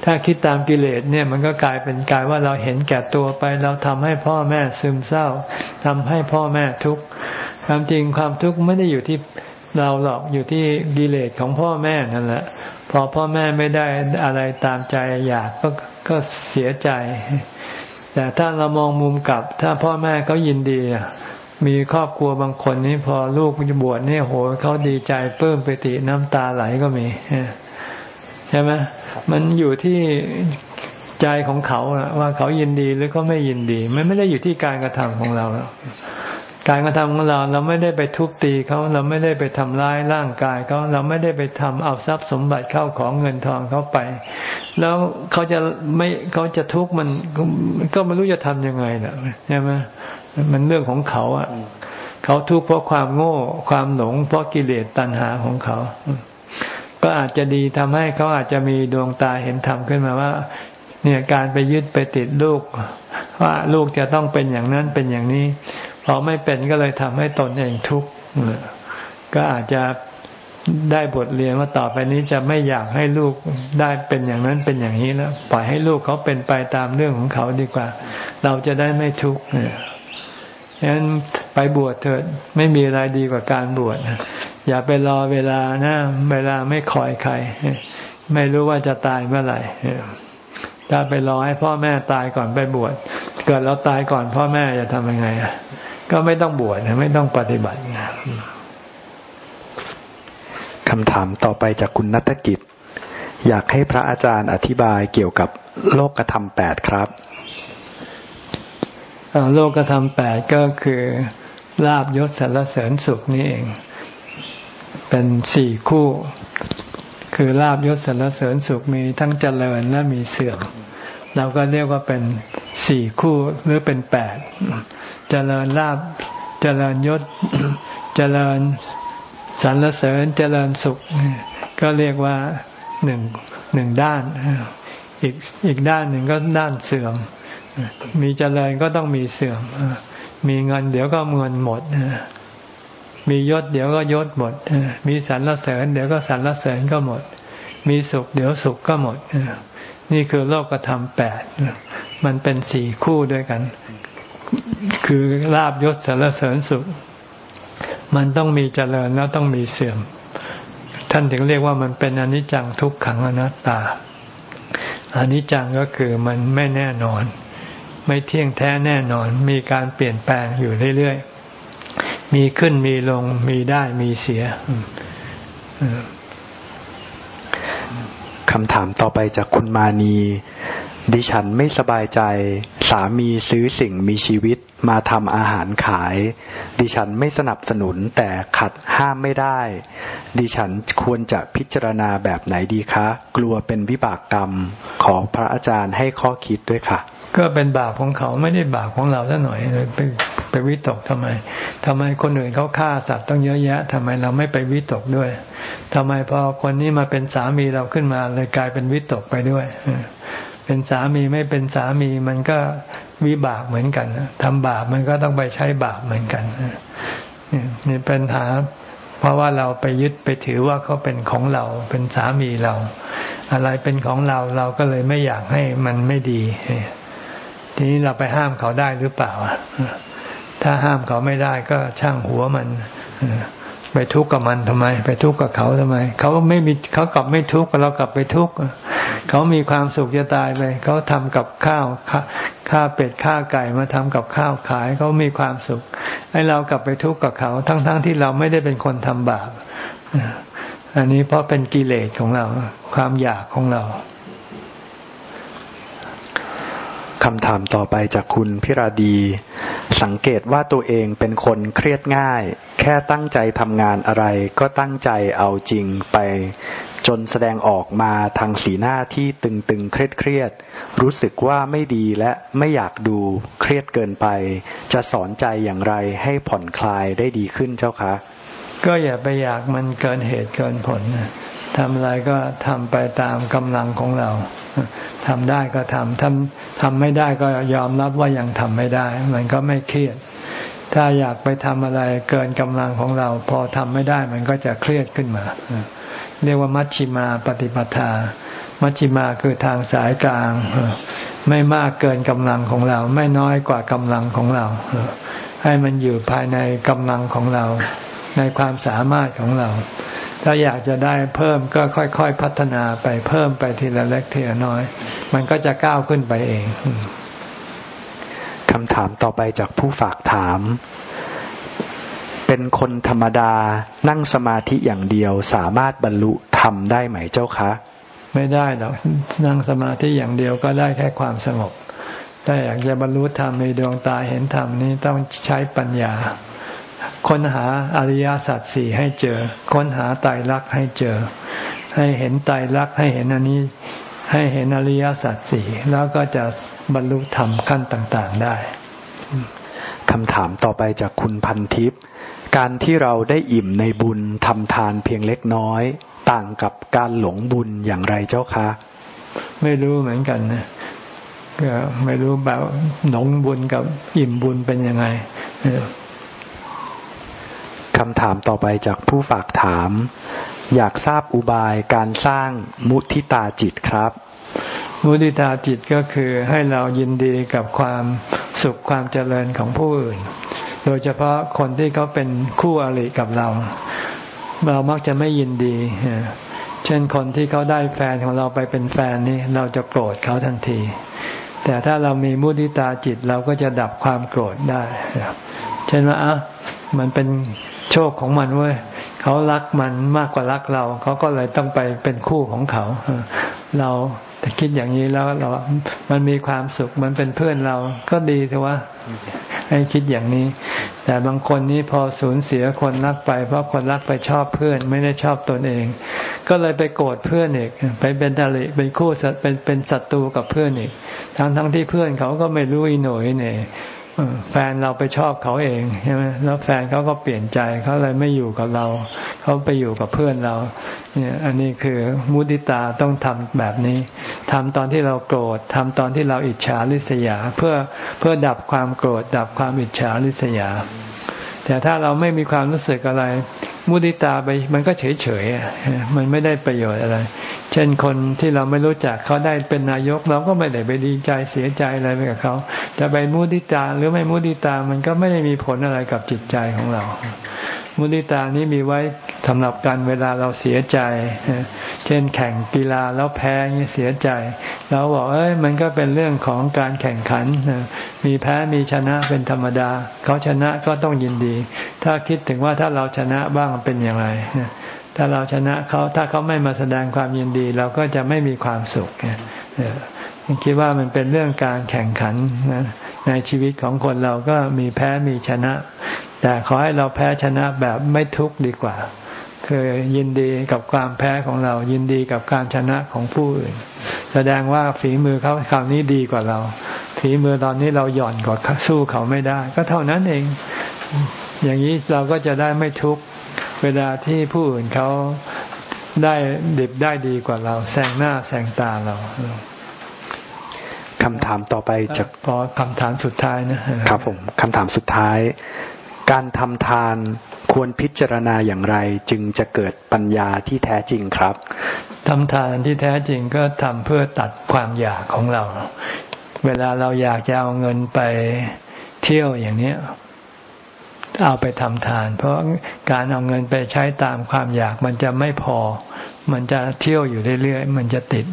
ถ้าคิดตามกิเลสเนี่ยมันก็กลายเป็นกลายว่าเราเห็นแก่ตัวไป เราทำให้พ่อแม่ซึมเศร้าทำให้พ่อแม่ทุกข์ความจริงความทุกข์ไม่ได้อยู่ที่เราหรอกอยู่ที่กิเลสของพ่อแม่นั่นแหละ พอพ่อแม่ไม่ได้อะไรตามใจอยากก็ก็เสียใจ แต่ถ้าเรามองมุมกลับ ถ้าพ่อแม่เขายินดีมีครอบครัวบางคนนี่พอลูกจะบวชนี่โหเขาดีใจเพิ่มไปติน้ำตาไหลก็มีใช่ไหม มันอยู่ที่ใจของเขาว่าเขายินดีหรือเขาไม่ยินดี มันไม่ได้อยู่ที่การกระทำของเรา การกระทำของเราเราไม่ได้ไปทุบตีเขาเราไม่ได้ไปทำร้ายร่างกายเขาเราไม่ได้ไปทำเอาทรัพย์สมบัติเข้าของเงินทองเขาไป แล้วเขาจะไม่เขาจะทุกข์มันก็ไม่รู้จะทำยังไงนะใช่ไหมมันเรื่องของเขาอะเขาทุกข์เพราะความโง่ความหลงเพราะกิเลสตัณหาของเขา ก็อาจจะดีทำให้เขาอาจจะมีดวงตาเห็นธรรมขึ้นมาว่า เนี่ยการไปยึดไปติดลูก ว่าลูกจะต้องเป็นอย่างนั้นเป็นอย่างนี้พอไม่เป็นก็เลยทำให้ตนเองทุกข์ก็อาจจะได้บทเรียนว่าต่อไปนี้จะไม่อยากให้ลูกได้เป็นอย่างนั้นเป็นอย่างนี้แล้วปล่อยให้ลูกเขาเป็นไปตามเรื่องของเขาดีกว่า เราจะได้ไม่ทุกข์ ฉะนั้นไปบวชเถิดไม่มีอะไรดีกว่าการบวชอย่าไปรอเวลานะเวลาไม่คอยใคร ไม่รู้ว่าจะตายเมื่อไหร่ถ้าไปรอให้พ่อแม่ตายก่อนไปบวชเกิดเราตายก่อนพ่อแม่จะทำยังไงก็ไม่ต้องบวชไม่ต้องปฏิบัติคำถามต่อไปจากคุณนัฐกิจ อยากให้พระอาจารย์อธิบายเกี่ยวกับโลกธรรมแปดครับ โลกธรรมแปดก็คือลาบยศสรรเสริญสุขนี่เอง เป็นสี่คู่ คือลาบยศสรรเสริญสุขมีทั้งเจริญและมีเสื่อมเราก็เรียกว่าเป็นสี่คู่หรือเป็นแปดเจริญลาบเจริญยศเจริญสรรเสริญเจริญสุข ก็เรียกว่าหนึ่งหนึ่งด้าน อีกอีกด้านหนึ่งก็ด้านเสื่อม มีเจริญก็ต้องมีเสื่อมมีเงินเดี๋ยวก็เงินหมดมียศเดี๋ยวก็ยศหมดมีสรรเสริญ เดี๋ยวก็สรรเสริญก็หมด มีสุข เดี๋ยวสุขก็หมดนี่คือโลกธรรมแปดมันเป็นสี่คู่ด้วยกัน คือลาบยศสรรเสริญสุข มันต้องมีเจริญแล้วต้องมีเสื่อม ท่านถึงเรียกว่ามันเป็นอนิจจังทุกขังอนัตตาอนิจจังก็คือมันไม่แน่นอน ไม่เที่ยงแท้แน่นอน มีการเปลี่ยนแปลงอยู่เรื่อยๆ มีขึ้นมีลงมีได้มีเสียคำถามต่อไปจากคุณมานี ดิฉันไม่สบายใจ สามีซื้อสิ่งมีชีวิตมาทำอาหารขาย ดิฉันไม่สนับสนุนแต่ขัดห้ามไม่ได้ ดิฉันควรจะพิจารณาแบบไหนดีคะ กลัวเป็นวิบากกรรม ขอพระอาจารย์ให้ข้อคิดด้วยค่ะ ก็เป็นบาปของเขาไม่ได้บาปของเราซะหน่อยไปไปวิตกทำไมทำไมคนอื่นเขาฆ่าสัตว์ต้องเยอะแยะทำไมเราไม่ไปวิตกด้วยทำไมพอคนนี้มาเป็นสามีเราขึ้นมาเลยกลายเป็นวิตกไปด้วยเป็นสามีไม่เป็นสามีมันก็วิบากเหมือนกันทำบาปมันก็ต้องไปใช้บาปเหมือนกันนี่เป็นหาเพราะว่าเราไปยึดไปถือว่าเขาเป็นของเราเป็นสามีเรา อะไรเป็นของเราเราก็เลยไม่อยากให้มันไม่ดี ทีนี้เราไปห้ามเขาได้หรือเปล่า ถ้าห้ามเขาไม่ได้ก็ช่างหัวมัน ไปทุกข์กับมันทำไม ไปทุกข์กับเขาทำไม เขาไม่มีเขากลับไม่ทุกข์เรากลับไปทุกข์เขามีความสุขจะตายไปเขาทำกับข้าวข้าเป็ดข้าไก่มาทำกับข้าวขายเขามีความสุขให้เรากลับไปทุกข์กับเขา ทั้งๆทที่เราไม่ได้เป็นคนทำบาปอันนี้เพราะเป็นกิเลสของเรา ความอยากของเรา คำถามต่อไปจากคุณพิราดี สังเกตว่าตัวเองเป็นคนเครียดง่าย แค่ตั้งใจทำงานอะไร ก็ตั้งใจเอาจริงไป จนแสดงออกมาทางสีหน้าที่ตึงๆเครียดๆรู้สึกว่าไม่ดีและไม่อยากดูเครียดเกินไป จะสอนใจอย่างไรให้ผ่อนคลายได้ดีขึ้นเจ้าคะ ก็อย่าไปอยากมันเกินเหตุเกินผลทำอะไรก็ทำไปตามกำลังของเราทำได้ก็ทำทำ ทำไม่ได้ก็ยอมรับว่ายังทำไม่ได้ มันก็ไม่เครียด ถ้าอยากไปทำอะไรเกินกำลังของเรา พอทำไม่ได้มันก็จะเครียดขึ้นมา เรียกว่ามัชชิมาปฏิปทา มัชชิมาคือทางสายกลาง ไม่มากเกินกำลังของเรา ไม่น้อยกว่ากำลังของเรา ให้มันอยู่ภายในกำลังของเรา ในความสามารถของเรา ถ้าอยากจะได้เพิ่มก็ค่อยๆพัฒนาไปเพิ่มไปทีละเล็กทีละน้อย มันก็จะก้าวขึ้นไปเองคำถามต่อไปจากผู้ฝากถาม เป็นคนธรรมดานั่งสมาธิอย่างเดียวสามารถบรรลุธรรมได้ไหมเจ้าคะ ไม่ได้หรอกนั่งสมาธิอย่างเดียวก็ได้แค่ความสงบถ้าอยากจะบรรลุธรรมในดวงตาเห็นธรรมนี้ต้องใช้ปัญญา ค้นหาอริยสัจสี่ให้เจอ ค้นหาไตรลักษณ์ให้เจอ ให้เห็นไตรลักษณ์ให้เห็นอันนี้ ให้เห็นอริยสัจสี่แล้วก็จะบรรลุธรรมขั้นต่างๆได้คำถามต่อไปจากคุณพันทิพย์การที่เราได้อิ่มในบุญทำทานเพียงเล็กน้อย ต่างกับการหลงบุญอย่างไรเจ้าคะ ไม่รู้เหมือนกันนะก็ไม่รู้แบบหนงบุญกับอิ่มบุญเป็นยังไง คำถามต่อไปจากผู้ฝากถาม อยากทราบอุบายการสร้างมุทิตาจิตครับ มุทิตาจิตก็คือให้เรายินดีกับความสุขความเจริญของผู้อื่น โดยเฉพาะคนที่เขาเป็นคู่อริกับเรา เรามักจะไม่ยินดี เช่นคนที่เขาได้แฟนของเราไปเป็นแฟนนี่เราจะโกรธเขาทันที แต่ถ้าเรามีมุทิตาจิตเราก็จะดับความโกรธได้เช่นว่าอะ มันเป็นโชคของมันเว้ยเขารักมันมากกว่ารักเรา เขาก็เลยต้องไปเป็นคู่ของเขา เราแต่คิดอย่างนี้แล้วเรา มันมีความสุข มันเป็นเพื่อนเรา ก็ดีเถอะวะให้คิดอย่างนี้ แต่บางคนนี้พอสูญเสียคนรักไป เพราะคนรักไปชอบเพื่อน ไม่ได้ชอบตนเอง ก็เลยไปโกรธเพื่อนอีก ไปเป็นดาริเป็นคู่เป็นเป็นศัตรูกับเพื่อนอีก ทั้งทั้งที่เพื่อนเขาก็ไม่รู้อีหน่อยเนี่ย แฟนเราไปชอบเขาเองใช่ไหมแล้วแฟนเขาก็เปลี่ยนใจเขาเลยไม่อยู่กับเรา เขาไปอยู่กับเพื่อนเรา เนี่ย อันนี้คือมุติตาต้องทำแบบนี้ทำตอนที่เราโกรธทำตอนที่เราอิจฉาริษยา เพื่อเพื่อดับความโกรธ ดับความอิจฉาริษยา แต่ถ้าเราไม่มีความรู้สึกอะไร มุติตาไปมันก็เฉยเฉยมันไม่ได้ประโยชน์อะไร เช่นคนที่เราไม่รู้จักเขาได้เป็นนายก เราก็ไม่ได้ไปดีใจเสียใจอะไรไปกับเขาจะไปมุติตาหรือไม่มุติตามันก็ไม่ได้มีผลอะไรกับจิตใจของเรา มุติตานี้มีไว้สำหรับการเวลาเราเสียใจ เช่นแข่งกีฬาแล้วแพ้นี่เสียใจเราบอกเอ้ยมันก็เป็นเรื่องของการแข่งขัน มีแพ้มีชนะเป็นธรรมดา เขาชนะก็ต้องยินดี ถ้าคิดถึงว่าถ้าเราชนะบ้างเป็นอย่างไร ถ้าเราชนะเขาถ้าเขาไม่มาแสดงความยินดี เราก็จะไม่มีความสุขเนี่ยคิดว่ามันเป็นเรื่องการแข่งขันนะในชีวิตของคนเราก็มีแพ้มีชนะ แต่ขอให้เราแพ้ชนะแบบไม่ทุกข์ดีกว่า คือยินดีกับความแพ้ของเรา ยินดีกับการชนะของผู้อื่น แสดงว่าฝีมือเขาคราวนี้ดีกว่าเรา ฝีมือตอนนี้เราหย่อนกว่าสู้เขาไม่ได้ ก็เท่านั้นเอง อย่างนี้เราก็จะได้ไม่ทุกข์ เวลาที่ผู้อื่นเขาได้ดิบได้ดีกว่าเราแซงหน้าแซงตาเราคำถามต่อไปจากพอคำถามสุดท้ายนะครับผมคำถามสุดท้าย การทำทานควรพิจารณาอย่างไร จึงจะเกิดปัญญาที่แท้จริงครับทำทานที่แท้จริงก็ทำเพื่อตัดความอยากของเรา เวลาเราอยากจะเอาเงินไปเที่ยวอย่างนี้ เอาไปทำทาน เพราะการเอาเงินไปใช้ตามความอยากมันจะไม่พอ มันจะเที่ยวอยู่เรื่อยๆ มันจะติด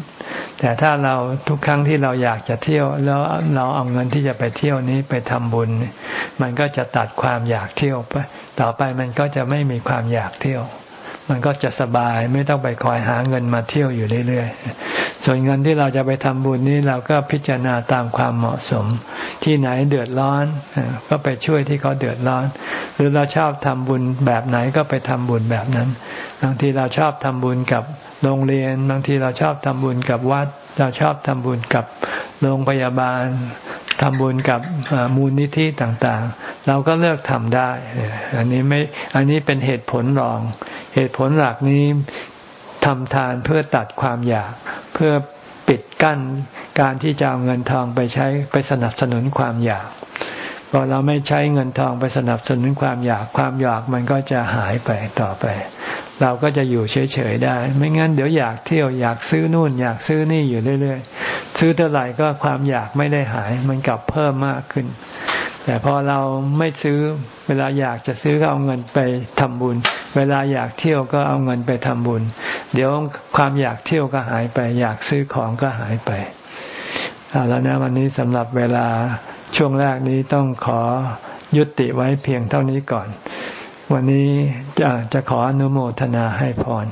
แต่ถ้าเราทุกครั้งที่เราอยากจะเที่ยว แล้วเราเอาเงินที่จะไปเที่ยวนี้ไปทำบุญ มันก็จะตัดความอยากเที่ยวไป ต่อไปมันก็จะไม่มีความอยากเที่ยว มันก็จะสบายไม่ต้องไปคอยหาเงินมาเที่ยวอยู่เรื่อยๆ ส่วนเงินที่เราจะไปทำบุญนี้เราก็พิจารณาตามความเหมาะสม ที่ไหนเดือดร้อน ก็ไปช่วยที่เขาเดือดร้อน หรือเราชอบทำบุญแบบไหนก็ไปทำบุญแบบนั้น บางทีเราชอบทำบุญกับโรงเรียน บางทีเราชอบทำบุญกับวัด เราชอบทำบุญกับ โรงพยาบาลทำบุญกับมูลนิธิต่างๆ เราก็เลือกทำได้ อันนี้ไม่ อันนี้เป็นเหตุผลรอง เหตุผลหลักนี้ทำทานเพื่อตัดความอยาก เพื่อปิดกั้นการที่จะเอาเงินทองไปใช้ไปสนับสนุนความอยาก พอเราไม่ใช้เงินทองไปสนับสนุนความอยาก ความอยากมันก็จะหายไปต่อไป เราก็จะอยู่เฉยๆได้ ไม่งั้นเดี๋ยวอยากเที่ยวอยากซื้อนู่น อยากซื้อนี่อยู่เรื่อยๆ ซื้อเท่าไหร่ก็ความอยากไม่ได้หาย มันกลับเพิ่มมากขึ้น แต่พอเราไม่ซื้อเวลาอยากจะซื้อก็เอาเงินไปทำบุญ เวลาอยากเที่ยวก็เอาเงินไปทำบุญ เดี๋ยวความอยากเที่ยวก็หายไป อยากซื้อของก็หายไปเอาแล้วนะวันนี้สำหรับเวลาช่วงแรกนี้ต้องขอยุติไว้เพียงเท่านี้ก่อน วันนี้จะจะขออนุโมทนาให้พร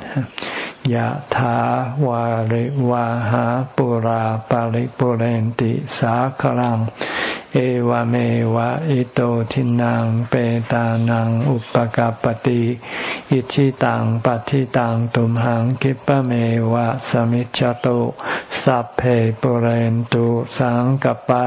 ยะถาวาริวาหาปุราปาริปุเรนติสาคลัง เอวเมวะอิโตทินังเปตานังอุปกาปติอิชิตังปัฏิตังตุมหังคิปะเมวะสมิจจตุสัพเพปุเรนตุสังกปา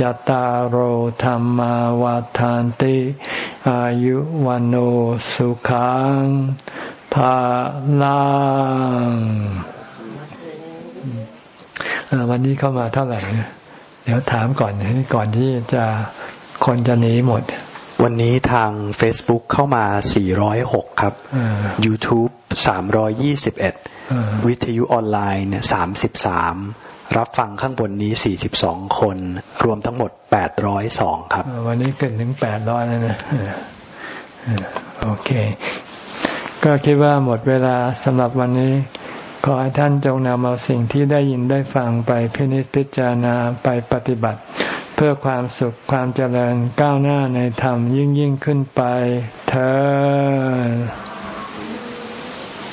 จตารโหธรรมวาทานติ อายุวันโอสุขังภาลังวันนี้เข้ามาเท่าไหร่ เดี๋ยวถามก่อนก่อนที่จะคนจะหนีหมด วันนี้ทาง Facebook เข้ามา 406 ครับ YouTube 321 วิทยุออนไลน์เนี่ย33 รับฟังข้างบนนี้ 42 คน รวมทั้งหมด 802 ครับ วันนี้ขึ้นถึง 800 แล้วนะโอเค ก็คิดว่าหมดเวลาสำหรับวันนี้ ขอให้ท่านจงนำเอาสิ่งที่ได้ยินได้ฟังไปพินิจพิจารณาไปปฏิบัติ เพื่อความสุขความเจริญก้าวหน้าในธรรมยิ่งยิ่งขึ้นไปเธอ